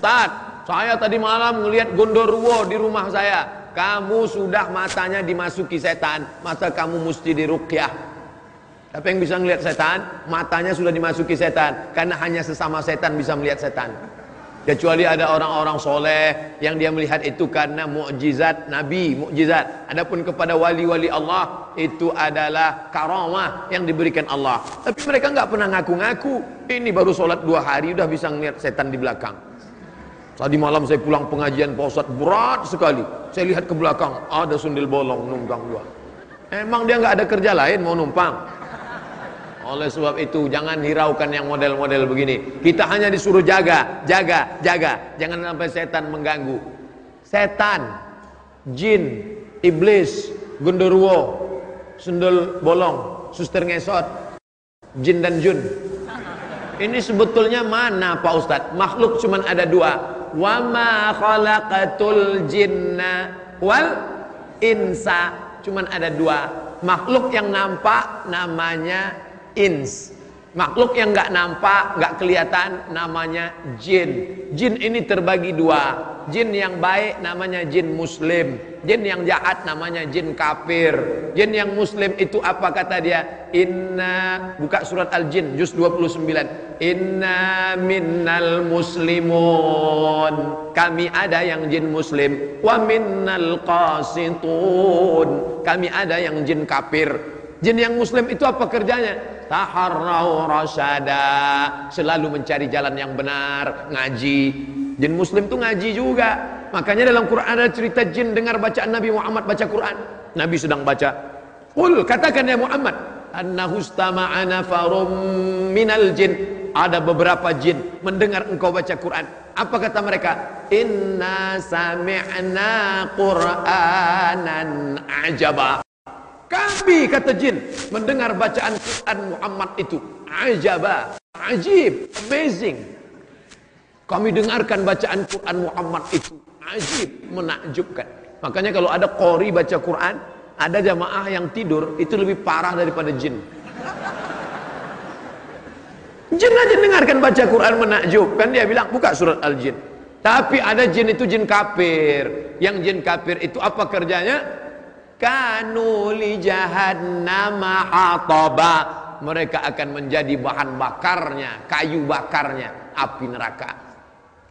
Ustaz, saya tadi malam ngeliat gondorwo di rumah saya. Kamu sudah matanya dimasuki setan, maka kamu mesti diruqyah. Tapi yang bisa melihat setan, matanya sudah dimasuki setan. Karena hanya sesama setan bisa melihat setan. Kecuali ada orang-orang soleh yang dia melihat itu karena mukjizat Nabi, mukjizat. Adapun kepada wali-wali Allah itu adalah karamah yang diberikan Allah. Tapi mereka nggak pernah ngaku-ngaku. Ini baru sholat dua hari udah bisa melihat setan di belakang. Tadi malam saya pulang pengajian Pak berat sekali. Saya lihat ke belakang ada sundel bolong numpang dua. Emang dia nggak ada kerja lain mau numpang? Oleh sebab itu jangan hiraukan yang model-model begini. Kita hanya disuruh jaga, jaga, jaga. Jangan sampai setan mengganggu. Setan, jin, iblis, genderuwo, sundel bolong, suster ngesot, jin dan jun. Ini sebetulnya mana Pak Ustadz? Makhluk cuma ada dua. Wa ma khalaqatul jinna wal insa. Cuma ada dua. Makhluk yang nampak namanya ins. Makhluk yang nggak nampak nggak kelihatan namanya jin. Jin ini terbagi dua. Jin yang baik namanya jin muslim. Jin yang jahat namanya jin kafir. Jin yang muslim itu apa kata dia? Inna buka surat al-jin juz 29 inna minnal muslimun. Kami ada yang jin muslim. Wa minnal qasitun. Kami ada yang jin kafir jin yang muslim itu apa kerjanya? Taharrau rasyada selalu mencari jalan yang benar ngaji. Jin muslim tuh ngaji juga. Makanya dalam Quran ada cerita jin dengar bacaan Nabi Muhammad baca Quran. Nabi sedang baca. Qul katakan ya Muhammad minal jin. Ada beberapa jin mendengar engkau baca Quran. Apa kata mereka? Inna sami'na qur'anan ajaba kami kata jin mendengar bacaan Quran Muhammad itu ajaba, ajib, amazing. Kami dengarkan bacaan Quran Muhammad itu ajib, menakjubkan. Makanya kalau ada qori baca Quran, ada jamaah yang tidur itu lebih parah daripada jin. Jin aja dengarkan baca Quran menakjubkan dia bilang buka surat Al-Jin. Tapi ada jin itu jin kafir. Yang jin kafir itu apa kerjanya? Kanu li jahannama hataba mereka akan menjadi bahan bakarnya kayu bakarnya api neraka.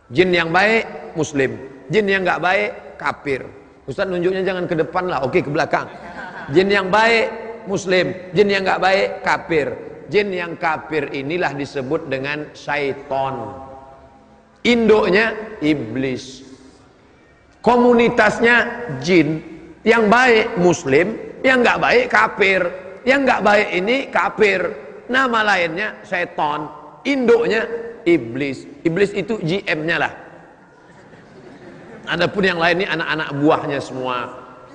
Jin yang baik muslim. Jin yang enggak baik kafir. Ustaz nunjuknya jangan ke depan lah. Oke ke belakang. Jin yang baik muslim. Jin yang enggak baik kafir. Jin yang kafir inilah disebut dengan syaiton induknya iblis. Komunitasnya jin yang baik muslim, yang nggak baik kafir. Yang nggak baik ini kafir. Nama lainnya seton, induknya iblis. Iblis itu GM-nya lah. Adapun yang lain ini anak-anak buahnya semua.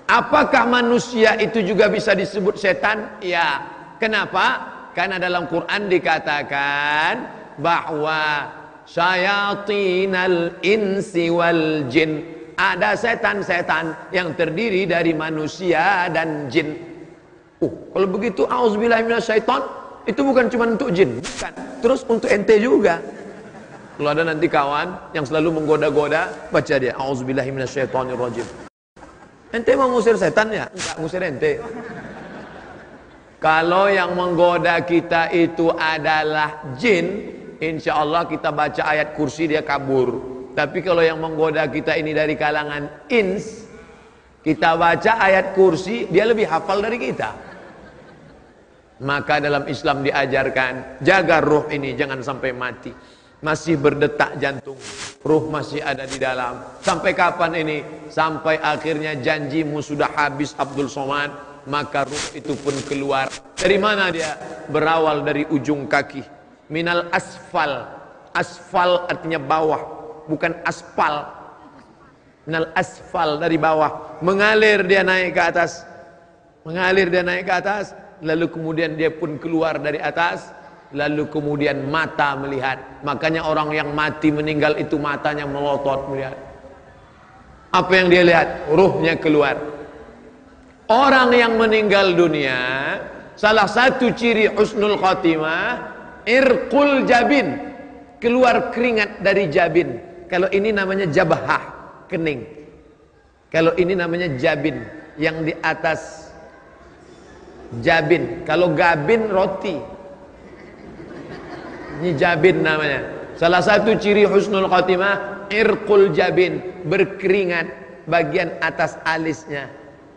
Apakah manusia itu juga bisa disebut setan? Ya. Kenapa? Karena dalam Quran dikatakan bahwa syayatinal insi wal jin ada setan-setan yang terdiri dari manusia dan jin. Oh, kalau begitu auzubillahi minasyaiton, Itu bukan cuma untuk jin, bukan. Terus untuk ente juga. Kalau ada nanti kawan yang selalu menggoda-goda, baca dia, Auzubillahi minasyaitonirrajim. Ente mau ngusir setan ya? Enggak, ngusir ente. Kalau yang menggoda kita itu adalah jin, insya Allah kita baca ayat kursi dia kabur. Tapi kalau yang menggoda kita ini dari kalangan ins, kita baca ayat kursi, dia lebih hafal dari kita. Maka dalam Islam diajarkan, jaga ruh ini jangan sampai mati. Masih berdetak jantung, ruh masih ada di dalam. Sampai kapan ini? Sampai akhirnya janjimu sudah habis Abdul Somad maka ruh itu pun keluar dari mana dia berawal dari ujung kaki minal asfal asfal artinya bawah bukan aspal. Minal asfal dari bawah. Mengalir dia naik ke atas. Mengalir dia naik ke atas. Lalu kemudian dia pun keluar dari atas. Lalu kemudian mata melihat. Makanya orang yang mati meninggal itu matanya melotot melihat. Apa yang dia lihat? Ruhnya keluar. Orang yang meninggal dunia Salah satu ciri husnul khotimah Irqul jabin. Keluar keringat dari jabin Kalau ini namanya jabahah Kening Kalau ini namanya jabin Yang di atas Jabin Kalau gabin roti Ini jabin namanya Salah satu ciri husnul khotimah Irqul jabin Berkeringat Bagian atas alisnya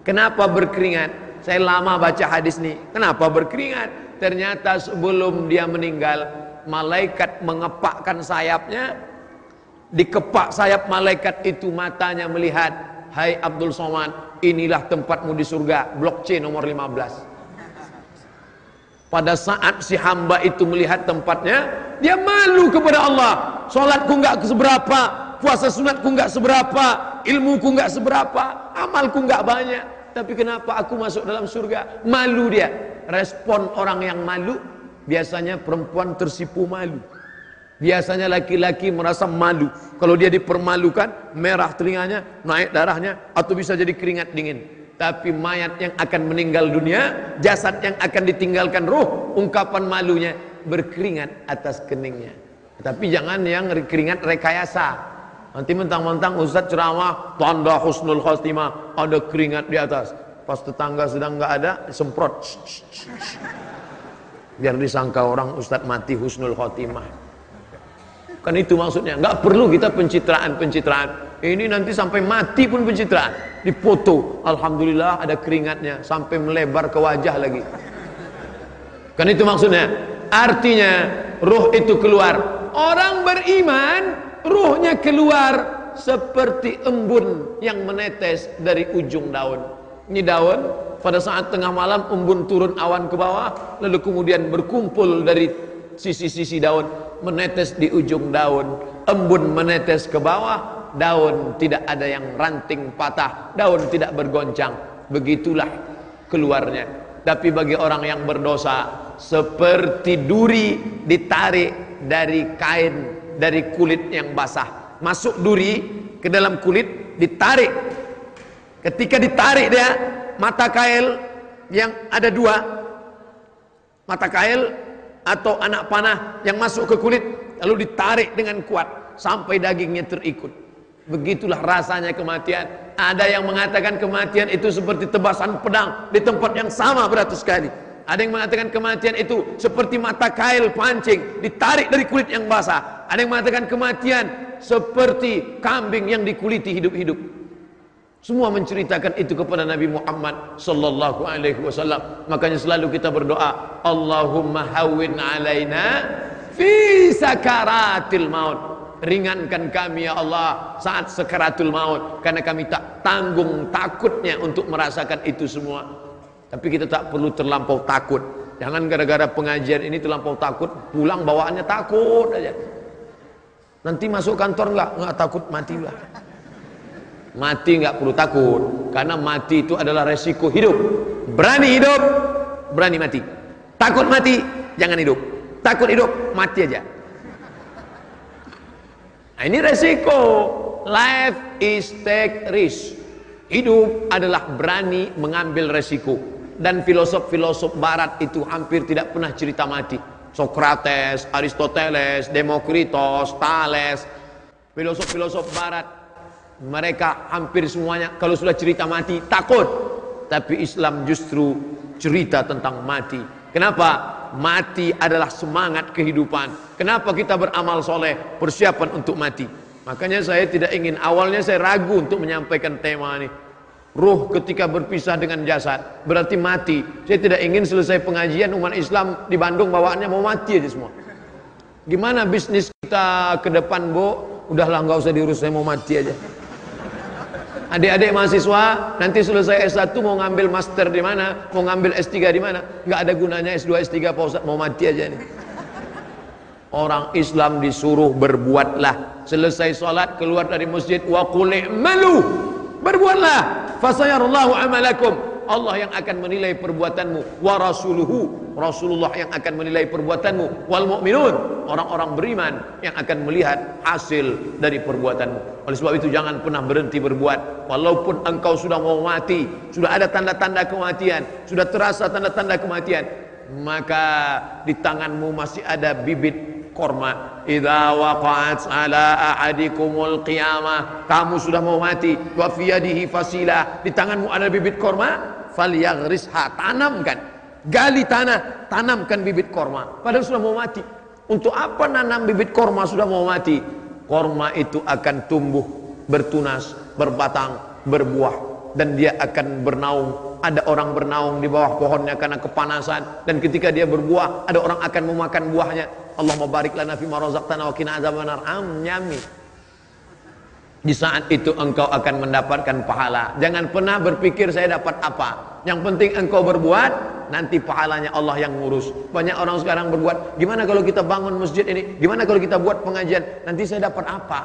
Kenapa berkeringat? Saya lama baca hadis ini. Kenapa berkeringat? Ternyata sebelum dia meninggal, malaikat mengepakkan sayapnya. Dikepak sayap malaikat itu matanya melihat, "Hai Abdul Somad, inilah tempatmu di surga." Blok C nomor 15. Pada saat si hamba itu melihat tempatnya, dia malu kepada Allah. Salatku enggak seberapa, puasa sunatku enggak seberapa, ilmuku enggak seberapa, amalku enggak banyak. Tapi kenapa aku masuk dalam surga? Malu dia. Respon orang yang malu, biasanya perempuan tersipu malu. Biasanya laki-laki merasa malu. Kalau dia dipermalukan, merah telinganya, naik darahnya, atau bisa jadi keringat dingin. Tapi mayat yang akan meninggal dunia, jasad yang akan ditinggalkan ruh, ungkapan malunya berkeringat atas keningnya. Tapi jangan yang keringat rekayasa. Nanti mentang-mentang Ustaz ceramah tanda husnul khotimah ada keringat di atas. Pas tetangga sedang nggak ada, semprot. Biar disangka orang Ustaz mati husnul khotimah. Kan itu maksudnya. Nggak perlu kita pencitraan-pencitraan. Ini nanti sampai mati pun pencitraan. Dipoto. Alhamdulillah ada keringatnya. Sampai melebar ke wajah lagi. Kan itu maksudnya. Artinya roh itu keluar. Orang beriman ruhnya keluar seperti embun yang menetes dari ujung daun. Ini daun pada saat tengah malam embun turun awan ke bawah lalu kemudian berkumpul dari sisi-sisi daun menetes di ujung daun. Embun menetes ke bawah, daun tidak ada yang ranting patah, daun tidak bergoncang. Begitulah keluarnya. Tapi bagi orang yang berdosa seperti duri ditarik dari kain dari kulit yang basah masuk duri ke dalam kulit ditarik ketika ditarik dia mata kail yang ada dua mata kail atau anak panah yang masuk ke kulit lalu ditarik dengan kuat sampai dagingnya terikut begitulah rasanya kematian ada yang mengatakan kematian itu seperti tebasan pedang di tempat yang sama beratus kali ada yang mengatakan kematian itu seperti mata kail pancing ditarik dari kulit yang basah. Ada yang mengatakan kematian seperti kambing yang dikuliti hidup-hidup. Semua menceritakan itu kepada Nabi Muhammad sallallahu alaihi wasallam. Makanya selalu kita berdoa, Allahumma hawwin alaina fi sakaratil maut. Ringankan kami ya Allah saat sakaratul maut karena kami tak tanggung takutnya untuk merasakan itu semua. Tapi kita tak perlu terlampau takut. Jangan gara-gara pengajian ini terlampau takut, pulang bawaannya takut aja. Nanti masuk kantor enggak? Enggak takut matilah. Mati enggak perlu takut, karena mati itu adalah resiko hidup. Berani hidup, berani mati. Takut mati, jangan hidup. Takut hidup, mati aja. Nah, ini resiko. Life is take risk. Hidup adalah berani mengambil resiko. dan filosof-filosof barat itu hampir tidak pernah cerita mati. Socrates, Aristoteles, Demokritos, Thales, filosof-filosof barat mereka hampir semuanya kalau sudah cerita mati takut. Tapi Islam justru cerita tentang mati. Kenapa? Mati adalah semangat kehidupan. Kenapa kita beramal soleh? Persiapan untuk mati. Makanya saya tidak ingin awalnya saya ragu untuk menyampaikan tema ini. Ruh ketika berpisah dengan jasad berarti mati. Saya tidak ingin selesai pengajian umat Islam di Bandung bawaannya mau mati aja semua. Gimana bisnis kita ke depan, Bu? Udahlah nggak usah diurus, saya mau mati aja. Adik-adik mahasiswa nanti selesai S1 mau ngambil master di mana, mau ngambil S3 di mana, nggak ada gunanya S2 S3 Pak Ustaz, mau mati aja nih. Orang Islam disuruh berbuatlah. Selesai sholat keluar dari masjid wa qul malu. Berbuatlah. Fasayarallahu amalakum. Allah yang akan menilai perbuatanmu. Wa rasuluhu Rasulullah yang akan menilai perbuatanmu. Wal mu'minun orang-orang beriman yang akan melihat hasil dari perbuatanmu. Oleh sebab itu jangan pernah berhenti berbuat. Walaupun engkau sudah mau mati sudah ada tanda-tanda kematian sudah terasa tanda-tanda kematian maka di tanganmu masih ada bibit korma. Idza waqa'at ala ahadikumul qiyamah kamu sudah mau mati. Wa fi yadihi fasila di tanganmu ada bibit korma falyaghrisha tanamkan. Gali tanah tanamkan bibit korma. Padahal sudah mau mati. Untuk apa nanam bibit korma sudah mau mati? Korma itu akan tumbuh bertunas berbatang berbuah. Dan dia akan bernaung. Ada orang bernaung di bawah pohonnya karena kepanasan. Dan ketika dia berbuah ada orang akan memakan buahnya. Allah mabarik lana fi ma razaqtana wa di saat itu engkau akan mendapatkan pahala. Jangan pernah berpikir saya dapat apa. Yang penting engkau berbuat, nanti pahalanya Allah yang ngurus. Banyak orang sekarang berbuat, gimana kalau kita bangun masjid ini? Gimana kalau kita buat pengajian? Nanti saya dapat apa?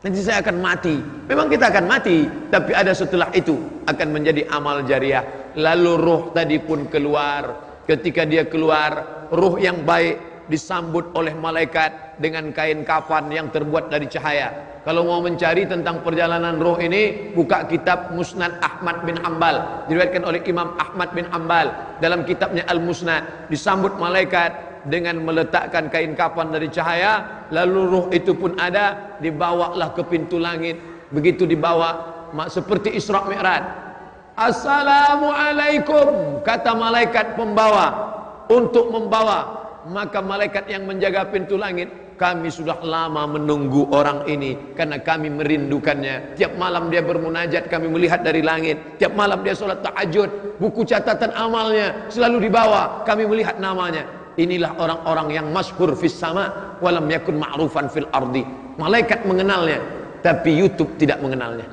Nanti saya akan mati. Memang kita akan mati, tapi ada setelah itu akan menjadi amal jariah. Lalu ruh tadi pun keluar. Ketika dia keluar, ruh yang baik disambut oleh malaikat dengan kain kafan yang terbuat dari cahaya kalau mau mencari tentang perjalanan roh ini, buka kitab Musnad Ahmad bin Ambal. Diriwayatkan oleh Imam Ahmad bin Ambal dalam kitabnya Al-Musnad. Disambut malaikat dengan meletakkan kain kapan dari cahaya, lalu roh itu pun ada, dibawalah ke pintu langit. Begitu dibawa seperti Isra Mi'raj. Assalamualaikum kata malaikat pembawa untuk membawa maka malaikat yang menjaga pintu langit kami sudah lama menunggu orang ini karena kami merindukannya. Tiap malam dia bermunajat, kami melihat dari langit. Tiap malam dia sholat tahajud, buku catatan amalnya selalu dibawa, kami melihat namanya. Inilah orang-orang yang masyhur fis sama walam yakun ma'rufan fil ardi. Malaikat mengenalnya, tapi YouTube tidak mengenalnya.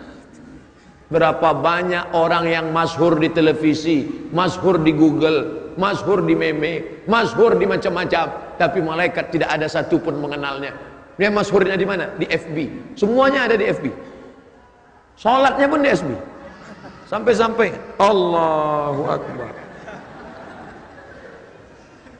Berapa banyak orang yang masyhur di televisi, masyhur di Google, masyhur di meme, masyhur di macam-macam, tapi malaikat tidak ada satu pun mengenalnya. Dia masyhurnya di mana? Di FB. Semuanya ada di FB. Salatnya pun di FB. Sampai-sampai Allahu Akbar.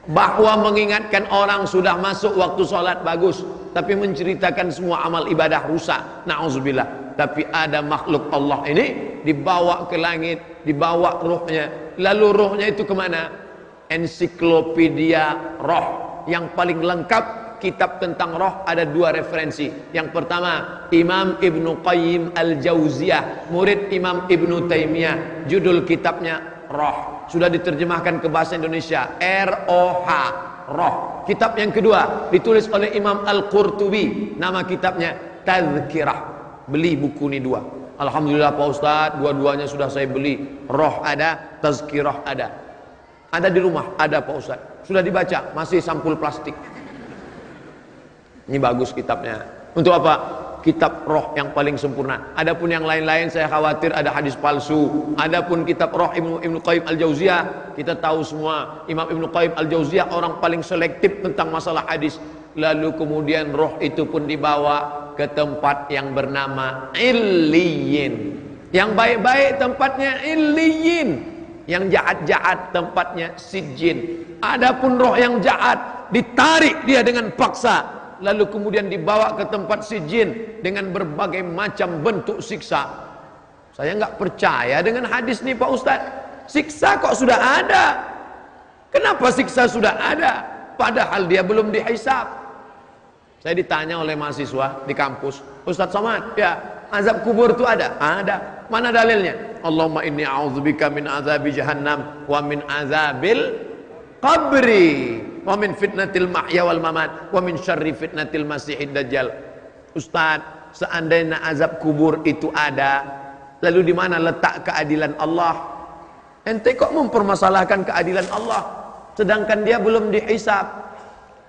Bahwa mengingatkan orang sudah masuk waktu sholat bagus Tapi menceritakan semua amal ibadah rusak Na'udzubillah Tapi ada makhluk Allah ini Dibawa ke langit Dibawa ruhnya Lalu ruhnya itu ke mana? Ensiklopedia roh. Yang paling lengkap kitab tentang roh ada dua referensi. Yang pertama Imam Ibnu Qayyim Al-Jauziyah murid Imam Ibnu Taimiyah. Judul kitabnya roh. Sudah diterjemahkan ke bahasa Indonesia R-O-H roh. Kitab yang kedua ditulis oleh Imam Al-Qurtubi. Nama kitabnya Tazkirah. Beli buku ini dua. Alhamdulillah Pak Ustadz dua-duanya sudah saya beli. Roh ada tazkirah ada ada di rumah, ada Pak Ustaz. Sudah dibaca, masih sampul plastik. Ini bagus kitabnya. Untuk apa? Kitab roh yang paling sempurna. Adapun yang lain-lain saya khawatir ada hadis palsu. Adapun kitab roh Ibnu Ibnu Qayyim Al-Jauziyah, kita tahu semua Imam Ibnu Qayyim Al-Jauziyah orang paling selektif tentang masalah hadis. Lalu kemudian roh itu pun dibawa ke tempat yang bernama Illiyin. Yang baik-baik tempatnya Illiyin yang jahat-jahat tempatnya sijin adapun roh yang jahat ditarik dia dengan paksa lalu kemudian dibawa ke tempat sijin dengan berbagai macam bentuk siksa saya nggak percaya dengan hadis nih Pak Ustaz Siksa kok sudah ada? Kenapa siksa sudah ada? Padahal dia belum dihisap. Saya ditanya oleh mahasiswa di kampus, Ustadz Somad, ya azab kubur itu ada? Ada. Mana dalilnya? Allahumma inni a'udzubika min azabi jahannam wa min azabil qabri wa min fitnatil mahya wal mamat wa min syarri fitnatil masihid dajjal. Ustaz, seandainya azab kubur itu ada, lalu di mana letak keadilan Allah? Ente kok mempermasalahkan keadilan Allah sedangkan dia belum dihisab?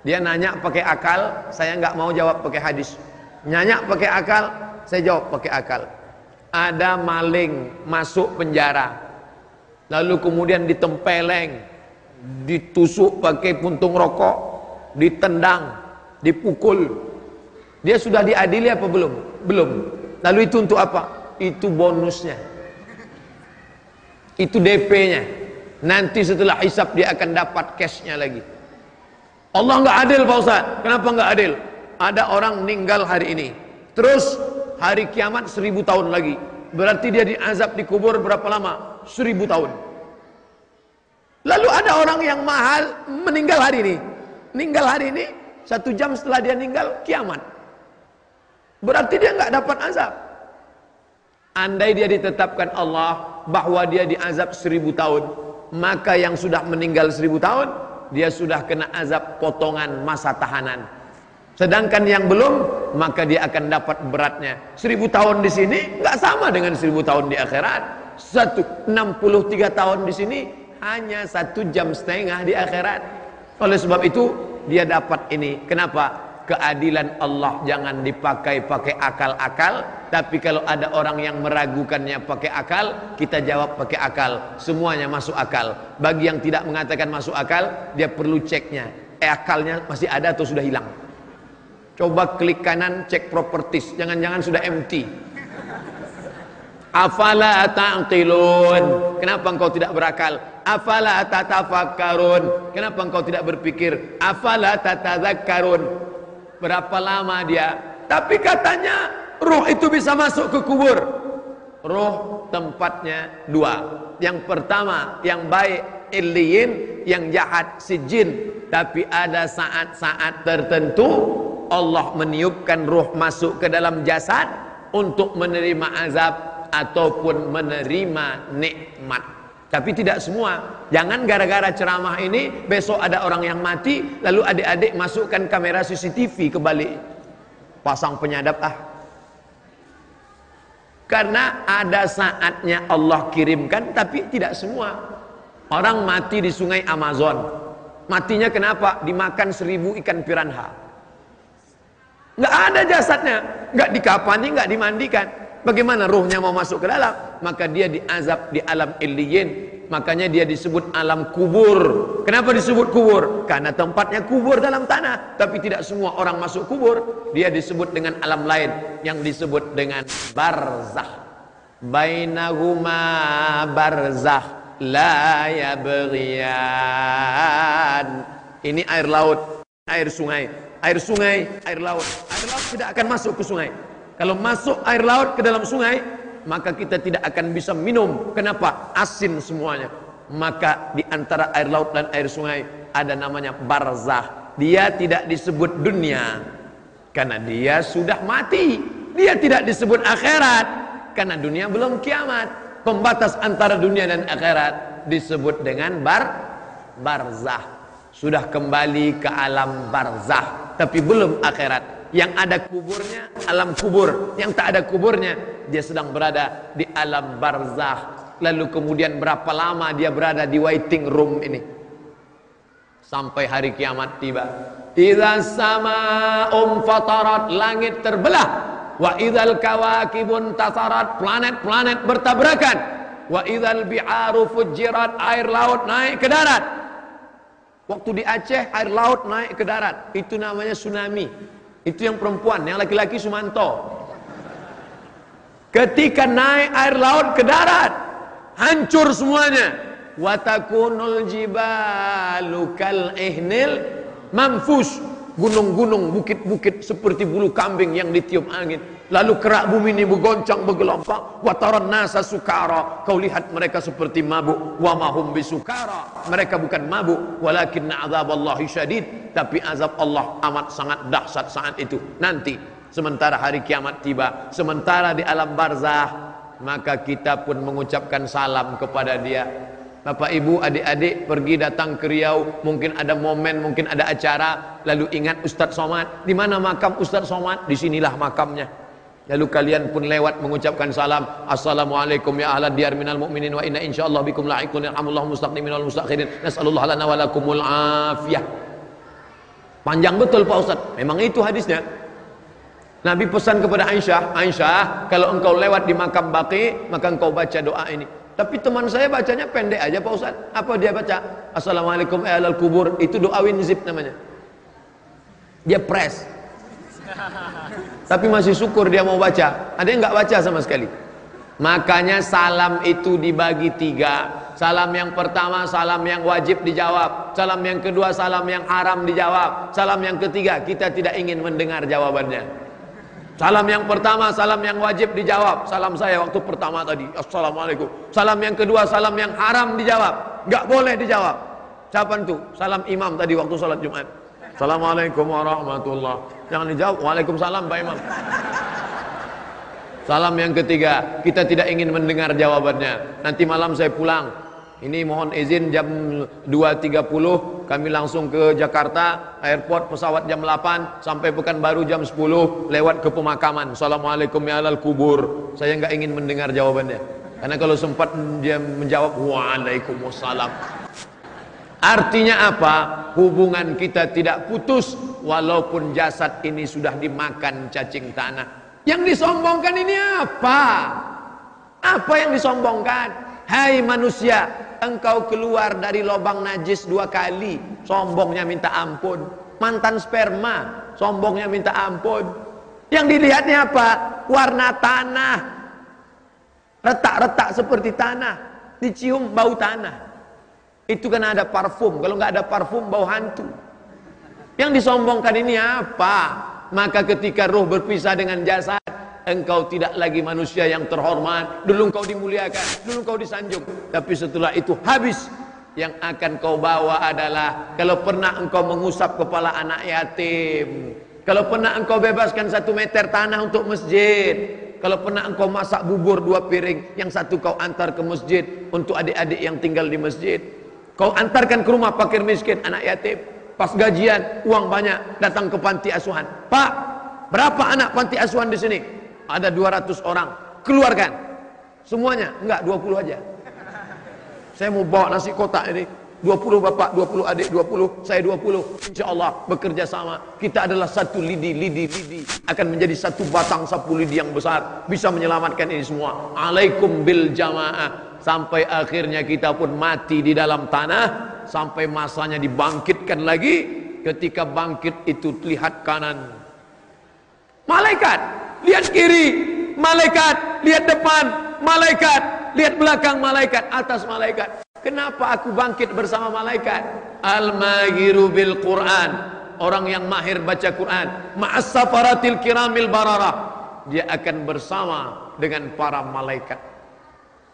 Dia nanya pakai akal, saya nggak mau jawab pakai hadis. Nanya pakai akal, saya jawab pakai akal. Ada maling masuk penjara, lalu kemudian ditempeleng, ditusuk pakai puntung rokok, ditendang, dipukul. Dia sudah diadili apa belum? Belum. Lalu itu untuk apa? Itu bonusnya. Itu DP-nya. Nanti setelah hisap dia akan dapat cashnya lagi. Allah nggak adil Pak Ustaz. Kenapa nggak adil? Ada orang meninggal hari ini. Terus hari kiamat seribu tahun lagi. Berarti dia diazab di kubur berapa lama? Seribu tahun. Lalu ada orang yang mahal meninggal hari ini. Meninggal hari ini, satu jam setelah dia meninggal, kiamat. Berarti dia nggak dapat azab. Andai dia ditetapkan Allah bahwa dia diazab seribu tahun, maka yang sudah meninggal seribu tahun, dia sudah kena azab potongan masa tahanan. Sedangkan yang belum, maka dia akan dapat beratnya. Seribu tahun di sini nggak sama dengan seribu tahun di akhirat. Satu enam puluh tiga tahun di sini hanya satu jam setengah di akhirat. Oleh sebab itu dia dapat ini. Kenapa? Keadilan Allah jangan dipakai pakai akal-akal, tapi kalau ada orang yang meragukannya pakai akal, kita jawab pakai akal. Semuanya masuk akal. Bagi yang tidak mengatakan masuk akal, dia perlu ceknya. Eh akalnya masih ada atau sudah hilang? Coba klik kanan cek properties, jangan-jangan sudah empty. Afala ta'qilun? Kenapa engkau tidak berakal? Afala tatafakkarun? Kenapa engkau tidak berpikir? Afala tatadzakkarun? Berapa lama dia? Tapi katanya roh itu bisa masuk ke kubur. Roh tempatnya dua. Yang pertama yang baik iliyin, yang jahat si jin. Tapi ada saat-saat tertentu Allah meniupkan roh masuk ke dalam jasad untuk menerima azab ataupun menerima nikmat. Tapi tidak semua. Jangan gara-gara ceramah ini besok ada orang yang mati lalu adik-adik masukkan kamera CCTV ke balik. Pasang penyadap ah. Karena ada saatnya Allah kirimkan tapi tidak semua. Orang mati di sungai Amazon. Matinya kenapa? Dimakan seribu ikan piranha. Nggak ada jasadnya. Nggak dikapani, nggak dimandikan. Bagaimana ruhnya mau masuk ke dalam? Maka dia diazab di alam illiyin. Makanya dia disebut alam kubur. Kenapa disebut kubur? Karena tempatnya kubur dalam tanah. Tapi tidak semua orang masuk kubur. Dia disebut dengan alam lain. Yang disebut dengan barzah. Bainahuma barzah. La yabghiyan. Ini air laut. Air sungai. Air sungai, air laut. Air laut tidak akan masuk ke sungai. Kalau masuk air laut ke dalam sungai, maka kita tidak akan bisa minum. Kenapa? Asin semuanya. Maka di antara air laut dan air sungai ada namanya barzah. Dia tidak disebut dunia karena dia sudah mati. Dia tidak disebut akhirat karena dunia belum kiamat. Pembatas antara dunia dan akhirat disebut dengan bar barzah. Sudah kembali ke alam barzah tapi belum akhirat. Yang ada kuburnya alam kubur. Yang tak ada kuburnya dia sedang berada di alam barzah. Lalu kemudian berapa lama dia berada di waiting room ini? Sampai hari kiamat tiba. Idza sama um fatarat langit terbelah wa idzal kawakibun tasarat planet-planet bertabrakan wa idzal bi'aru fujirat air laut naik ke darat waktu di Aceh air laut naik ke darat itu namanya tsunami itu yang perempuan, yang laki-laki Sumanto. Ketika naik air laut ke darat, hancur semuanya. Watakunul jibalu kal ihnil. Gunung-gunung, bukit-bukit seperti bulu kambing yang ditiup angin. Lalu kerak bumi ini bergoncang bergelombang. Wataran nasa sukara. Kau lihat mereka seperti mabuk. Wa mahum bisukara. Mereka bukan mabuk. Walakin azab Allah syadid. Tapi azab Allah amat sangat dahsyat saat itu. Nanti. Sementara hari kiamat tiba. Sementara di alam barzah. Maka kita pun mengucapkan salam kepada dia. Bapak ibu adik-adik pergi datang ke Riau. Mungkin ada momen mungkin ada acara. Lalu ingat Ustaz Somad. Di mana makam Ustaz Somad? Di sinilah makamnya. Lalu kalian pun lewat mengucapkan salam. Assalamualaikum ya ahla diyar minal mu'minin wa inna insyaallah bikum la'ikun yarhamullahu mustaqdimin wal mustakhirin nasallallahu lana wa lakumul afiyah. Panjang betul Pak Ustaz memang itu hadisnya. Nabi pesan kepada Aisyah Aisyah kalau engkau lewat di makam Baqi maka engkau baca doa ini tapi teman saya bacanya pendek aja Pak Ustaz. Apa dia baca? Assalamualaikum alal kubur. Itu doa winzip namanya. Dia press. (laughs) Tapi masih syukur dia mau baca. Ada yang nggak baca sama sekali. Makanya salam itu dibagi tiga. Salam yang pertama, salam yang wajib dijawab. Salam yang kedua, salam yang haram dijawab. Salam yang ketiga, kita tidak ingin mendengar jawabannya. Salam yang pertama, salam yang wajib dijawab. Salam saya waktu pertama tadi. Assalamualaikum. Salam yang kedua, salam yang haram dijawab. Gak boleh dijawab. Siapa itu? Salam imam tadi waktu salat Jumat. Assalamualaikum warahmatullah. Jangan dijawab. Waalaikumsalam Pak Imam. Salam yang ketiga, kita tidak ingin mendengar jawabannya. Nanti malam saya pulang, ini mohon izin jam 2.30 kami langsung ke Jakarta, airport pesawat jam 8 sampai Pekanbaru jam 10 lewat ke pemakaman. Assalamualaikum ya alal kubur. Saya nggak ingin mendengar jawabannya. Karena kalau sempat dia menjawab Waalaikumsalam. Artinya apa? Hubungan kita tidak putus walaupun jasad ini sudah dimakan cacing tanah. Yang disombongkan ini apa? Apa yang disombongkan? Hai manusia, engkau keluar dari lubang najis dua kali sombongnya minta ampun. Mantan sperma sombongnya minta ampun. Yang dilihatnya apa? Warna tanah. Retak-retak seperti tanah. Dicium bau tanah. Itu kan ada parfum. Kalau nggak ada parfum bau hantu. Yang disombongkan ini apa? Maka ketika roh berpisah dengan jasad engkau tidak lagi manusia yang terhormat. Dulu engkau dimuliakan dulu engkau disanjung. Tapi setelah itu habis. Yang akan kau bawa adalah kalau pernah engkau mengusap kepala anak yatim. Kalau pernah engkau bebaskan satu meter tanah untuk masjid. Kalau pernah engkau masak bubur dua piring yang satu kau antar ke masjid untuk adik-adik yang tinggal di masjid. Kau antarkan ke rumah fakir miskin anak yatim. Pas gajian uang banyak datang ke panti asuhan. Pak berapa anak panti asuhan di sini ada 200 orang. Keluarkan. Semuanya. Enggak 20 aja. Saya mau bawa nasi kotak ini. 20 bapak, 20 adik, 20 saya 20 insya Allah bekerja sama. Kita adalah satu lidi, lidi, lidi. Akan menjadi satu batang sapu lidi yang besar. Bisa menyelamatkan ini semua. Alaikum bil jamaah. Sampai akhirnya kita pun mati di dalam tanah. Sampai masanya dibangkitkan lagi. Ketika bangkit itu lihat kanan. Malaikat lihat kiri, malaikat, lihat depan, malaikat, lihat belakang malaikat, atas malaikat. Kenapa aku bangkit bersama malaikat? Al-mahiru bil Quran. Orang yang mahir baca Quran. Ma'as safaratil kiramil bararah. Dia akan bersama dengan para malaikat.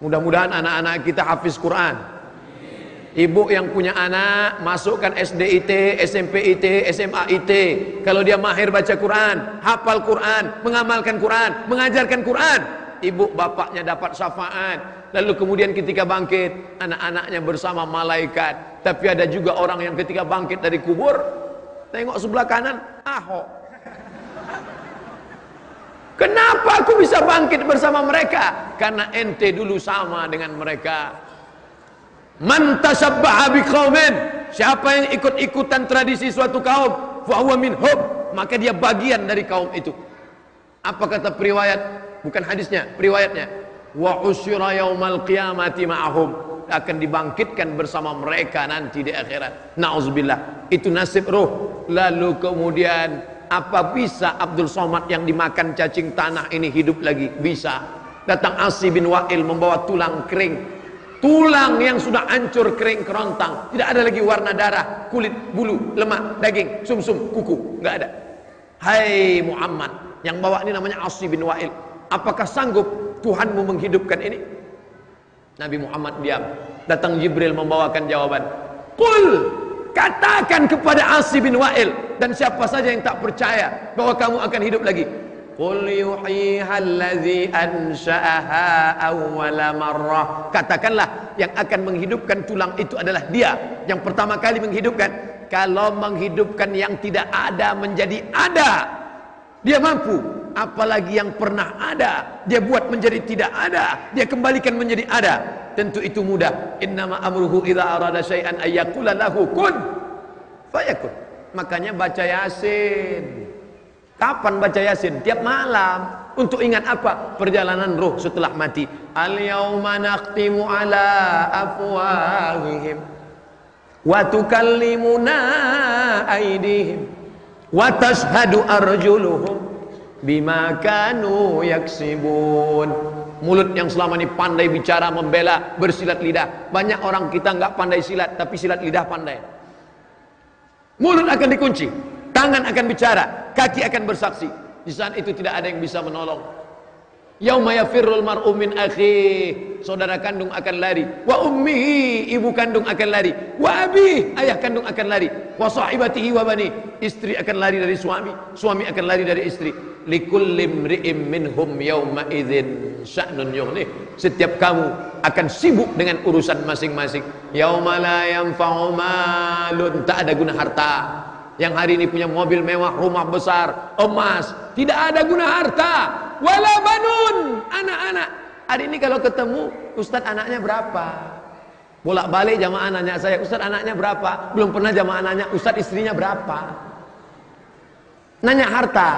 Mudah-mudahan anak-anak kita hafiz Quran. Ibu yang punya anak masukkan SDIT, SMPIT, SMAIT. Kalau dia mahir baca Quran, hafal Quran, mengamalkan Quran, mengajarkan Quran, ibu bapaknya dapat syafaat. Lalu kemudian ketika bangkit, anak-anaknya bersama malaikat. Tapi ada juga orang yang ketika bangkit dari kubur, tengok sebelah kanan, Ahok. Kenapa aku bisa bangkit bersama mereka? Karena ente dulu sama dengan mereka. Man tasabbaha biqaumin, siapa yang ikut-ikutan tradisi suatu kaum, fa huwa minhum, maka dia bagian dari kaum itu. Apa kata periwayat? Bukan hadisnya, periwayatnya. Wa usyira yaumal qiyamati ma'ahum akan dibangkitkan bersama mereka nanti di akhirat. Nauzubillah. Itu nasib roh. Lalu kemudian apa bisa Abdul Somad yang dimakan cacing tanah ini hidup lagi? Bisa. Datang Asi bin Wa'il membawa tulang kering tulang yang sudah hancur kering kerontang. Tidak ada lagi warna darah kulit bulu lemak daging sumsum kuku. Nggak ada. Hai Muhammad yang bawa ini namanya Asi bin Wa'il. Apakah sanggup Tuhanmu menghidupkan ini? Nabi Muhammad diam. Datang Jibril membawakan jawaban. Qul katakan kepada Asi bin Wa'il. Dan siapa saja yang tak percaya bahwa kamu akan hidup lagi Qul ansha'aha awwala marrah. Katakanlah yang akan menghidupkan tulang itu adalah dia yang pertama kali menghidupkan. Kalau menghidupkan yang tidak ada menjadi ada, dia mampu. Apalagi yang pernah ada, dia buat menjadi tidak ada, dia kembalikan menjadi ada. Tentu itu mudah. Innama amruhu idza arada syai'an ayyakula lahu kun fayakun. Makanya baca Yasin. Kapan baca Yasin? Tiap malam. Untuk ingat apa? Perjalanan roh setelah mati. Al-yawma naqtimu ala afwahihim wa tukallimuna aydihim wa tashhadu arjuluhum bima kanu yaksibun. Mulut yang selama ini pandai bicara, membela, bersilat lidah. Banyak orang kita nggak pandai silat, tapi silat lidah pandai. Mulut akan dikunci. Tangan akan bicara, kaki akan bersaksi. Di saat itu tidak ada yang bisa menolong. Yauma yafirrul mar'u min akhi. Saudara kandung akan lari. Wa ummihi, ibu kandung akan lari. Wa abi, ayah kandung akan lari. Wa sahibatihi wa bani. Istri akan lari dari suami, suami akan lari dari istri. Likulli imri'im minhum yauma idzin sya'nun yughni. Setiap kamu akan sibuk dengan urusan masing-masing. Yauma la yanfa'u malun, tak ada guna harta yang hari ini punya mobil mewah, rumah besar, emas, tidak ada guna harta. Wala banun, anak-anak. Hari ini kalau ketemu, Ustadz anaknya berapa? Bolak-balik jamaah nanya saya, Ustadz anaknya berapa? Belum pernah jamaah nanya, Ustadz istrinya berapa? Nanya harta,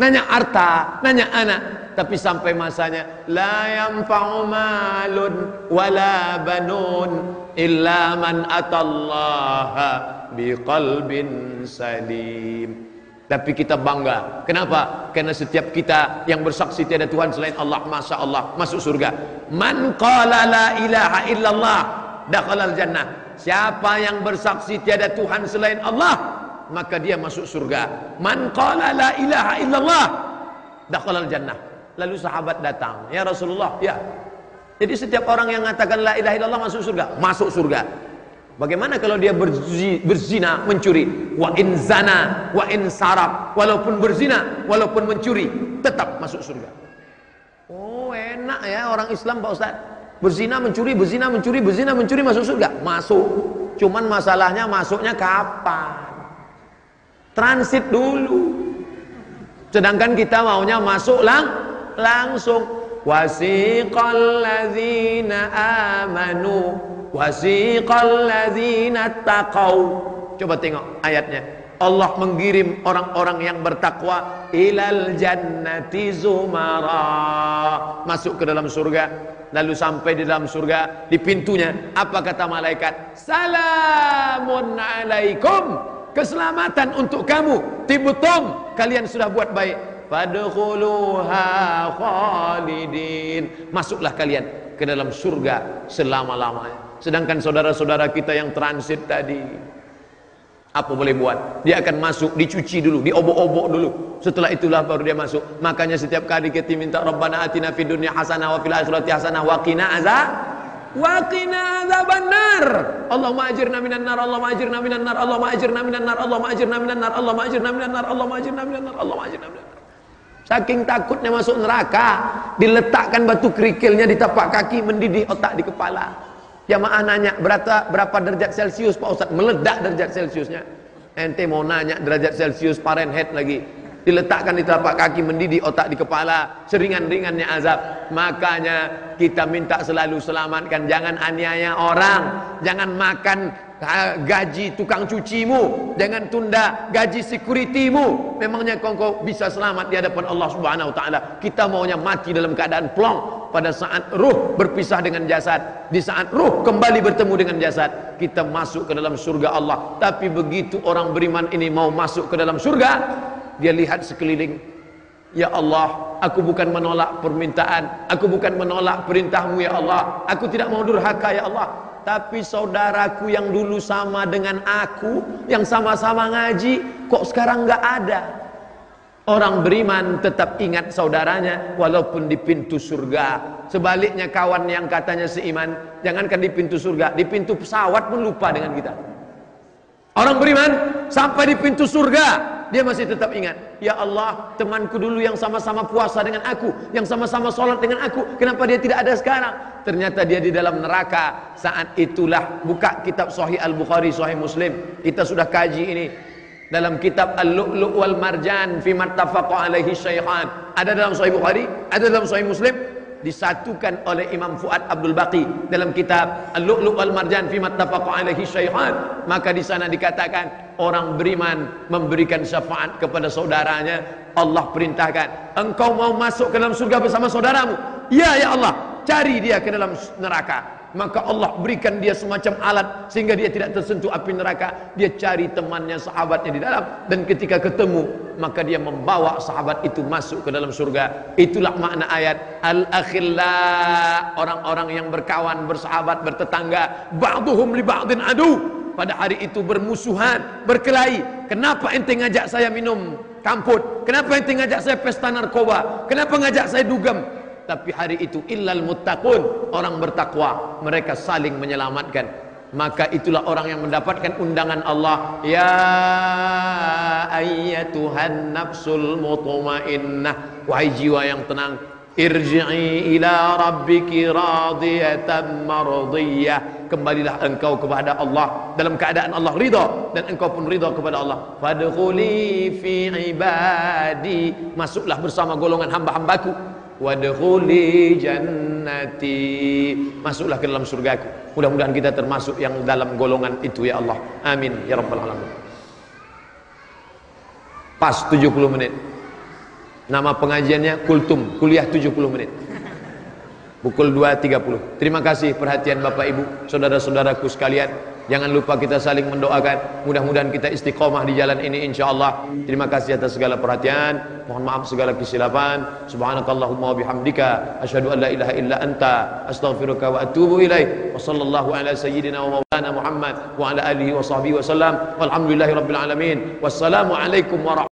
nanya harta, nanya anak. Tapi sampai masanya la yanfa'u malun wala banun illa man atallaha biqalbin salim. Tapi kita bangga. Kenapa? Karena setiap kita yang bersaksi tiada Tuhan selain Allah, Masya Allah, masuk surga. Man qala la ilaha illallah, dakhalal jannah. Siapa yang bersaksi tiada Tuhan selain Allah, maka dia masuk surga. Man qala la ilaha illallah, dakhalal jannah. Lalu sahabat datang, "Ya Rasulullah, ya." Jadi setiap orang yang mengatakan la ilaha illallah masuk surga, masuk surga. Bagaimana kalau dia berzina, mencuri? Wa in zana, wa in sarab. Walaupun berzina, walaupun mencuri, tetap masuk surga. Oh, enak ya orang Islam Pak Ustaz. Berzina, mencuri, berzina, mencuri, berzina, mencuri masuk surga. Masuk. Cuman masalahnya masuknya kapan? Transit dulu. Sedangkan kita maunya masuk lang langsung. Wasiqal ladzina amanu wasiqal ladzina taqau coba tengok ayatnya. Allah mengirim orang-orang yang bertakwa ilal jannati zumara. Masuk ke dalam surga lalu sampai di dalam surga di pintunya. Apa kata malaikat? Salamun alaikum. Keselamatan untuk kamu. Tibutum kalian sudah buat baik fadkhuluha khalidin masuklah kalian ke dalam surga selama-lamanya Sedangkan saudara-saudara kita yang transit tadi apa boleh buat? Dia akan masuk, dicuci dulu, diobok-obok dulu. Setelah itulah baru dia masuk. Makanya setiap kali kita minta Rabbana atina fid dunya hasanah wa fil akhirati hasanah wa qina azab wa qina azabannar. Allahumma ajirna minan nar, Allahumma ajirna minan nar, Allahumma ajirna minan nar, Allahumma ajirna minan nar, Allahumma ajirna minan nar, Allahumma ajirna minan nar, Allahumma ajirna minan nar. Saking takutnya masuk neraka, diletakkan batu kerikilnya di tapak kaki, mendidih otak di kepala. Jamaah nanya berapa berapa derajat Celcius Pak? Meledak derajat Celciusnya. Ente mau nanya derajat Celcius Fahrenheit lagi. Diletakkan di telapak kaki mendidih otak di kepala, seringan-ringannya azab. Makanya kita minta selalu selamatkan, jangan aniaya orang, jangan makan gaji tukang cucimu, jangan tunda gaji securitymu. Memangnya kau, kau bisa selamat di hadapan Allah Subhanahu wa taala. Kita maunya mati dalam keadaan plong, pada saat ruh berpisah dengan jasad di saat ruh kembali bertemu dengan jasad kita masuk ke dalam surga Allah tapi begitu orang beriman ini mau masuk ke dalam surga dia lihat sekeliling Ya Allah, aku bukan menolak permintaan, aku bukan menolak perintahmu ya Allah. Aku tidak mau durhaka ya Allah. Tapi saudaraku yang dulu sama dengan aku, yang sama-sama ngaji, kok sekarang nggak ada? Orang beriman tetap ingat saudaranya walaupun di pintu surga. Sebaliknya kawan yang katanya seiman, jangankan di pintu surga, di pintu pesawat pun lupa dengan kita. Orang beriman sampai di pintu surga dia masih tetap ingat Ya Allah temanku dulu yang sama-sama puasa dengan aku Yang sama-sama sholat dengan aku Kenapa dia tidak ada sekarang? Ternyata dia di dalam neraka. Saat itulah buka kitab Sahih Al-Bukhari Sahih Muslim. Kita sudah kaji ini. Dalam kitab Al-Lu'lu' wal Marjan Fi mattafaqa alaihi syaihan Ada dalam Sahih Bukhari Ada dalam Sahih Muslim disatukan oleh Imam Fuad Abdul Baqi dalam kitab Al-Lu'lu' wal Marjan fi mattafaqa alaihi syaihan. Maka di sana dikatakan orang beriman memberikan syafaat kepada saudaranya. Allah perintahkan engkau mau masuk ke dalam surga bersama saudaramu? Ya ya Allah. Cari dia ke dalam neraka. Maka Allah berikan dia semacam alat sehingga dia tidak tersentuh api neraka. Dia cari temannya sahabatnya di dalam. Dan ketika ketemu maka dia membawa sahabat itu masuk ke dalam surga. Itulah makna ayat al akhilla orang-orang yang berkawan bersahabat bertetangga ba'duhum li ba'din adu. Pada hari itu bermusuhan berkelahi. Kenapa ente ngajak saya minum kamput? Kenapa ente ngajak saya pesta narkoba? Kenapa ngajak saya dugem? Tapi hari itu illal muttaqun orang bertakwa. Mereka saling menyelamatkan maka itulah orang yang mendapatkan undangan Allah. Ya ayyatuhan nafsul mutmainnah. Wahai jiwa yang tenang irji'i ila rabbiki radiyatan mardiyah. Kembalilah engkau kepada Allah. Dalam keadaan Allah ridha dan engkau pun ridha kepada Allah. Fadkhuli fi ibadi. Masuklah bersama golongan hamba-hambaku. Wadkhuli jannati. Masuklah ke dalam surgaku mudah-mudahan kita termasuk yang dalam golongan itu ya Allah. Amin ya rabbal alamin. Pas 70 menit. Nama pengajiannya kultum kuliah 70 menit. Pukul 2.30 terima kasih perhatian Bapak Ibu saudara-saudaraku sekalian Jangan lupa kita saling mendoakan. Mudah-mudahan kita istiqomah di jalan ini insyaallah. Terima kasih atas segala perhatian. Mohon maaf segala kesilapan. Subhanakallahumma wa bihamdika asyhadu an la ilaha illa anta astaghfiruka wa atubu ilaik. Wa sallallahu ala sayyidina wa maulana Muhammad wa ala alihi wa sahbihi wasallam. Walhamdulillahirabbil alamin. Wassalamu alaikum warahmatullahi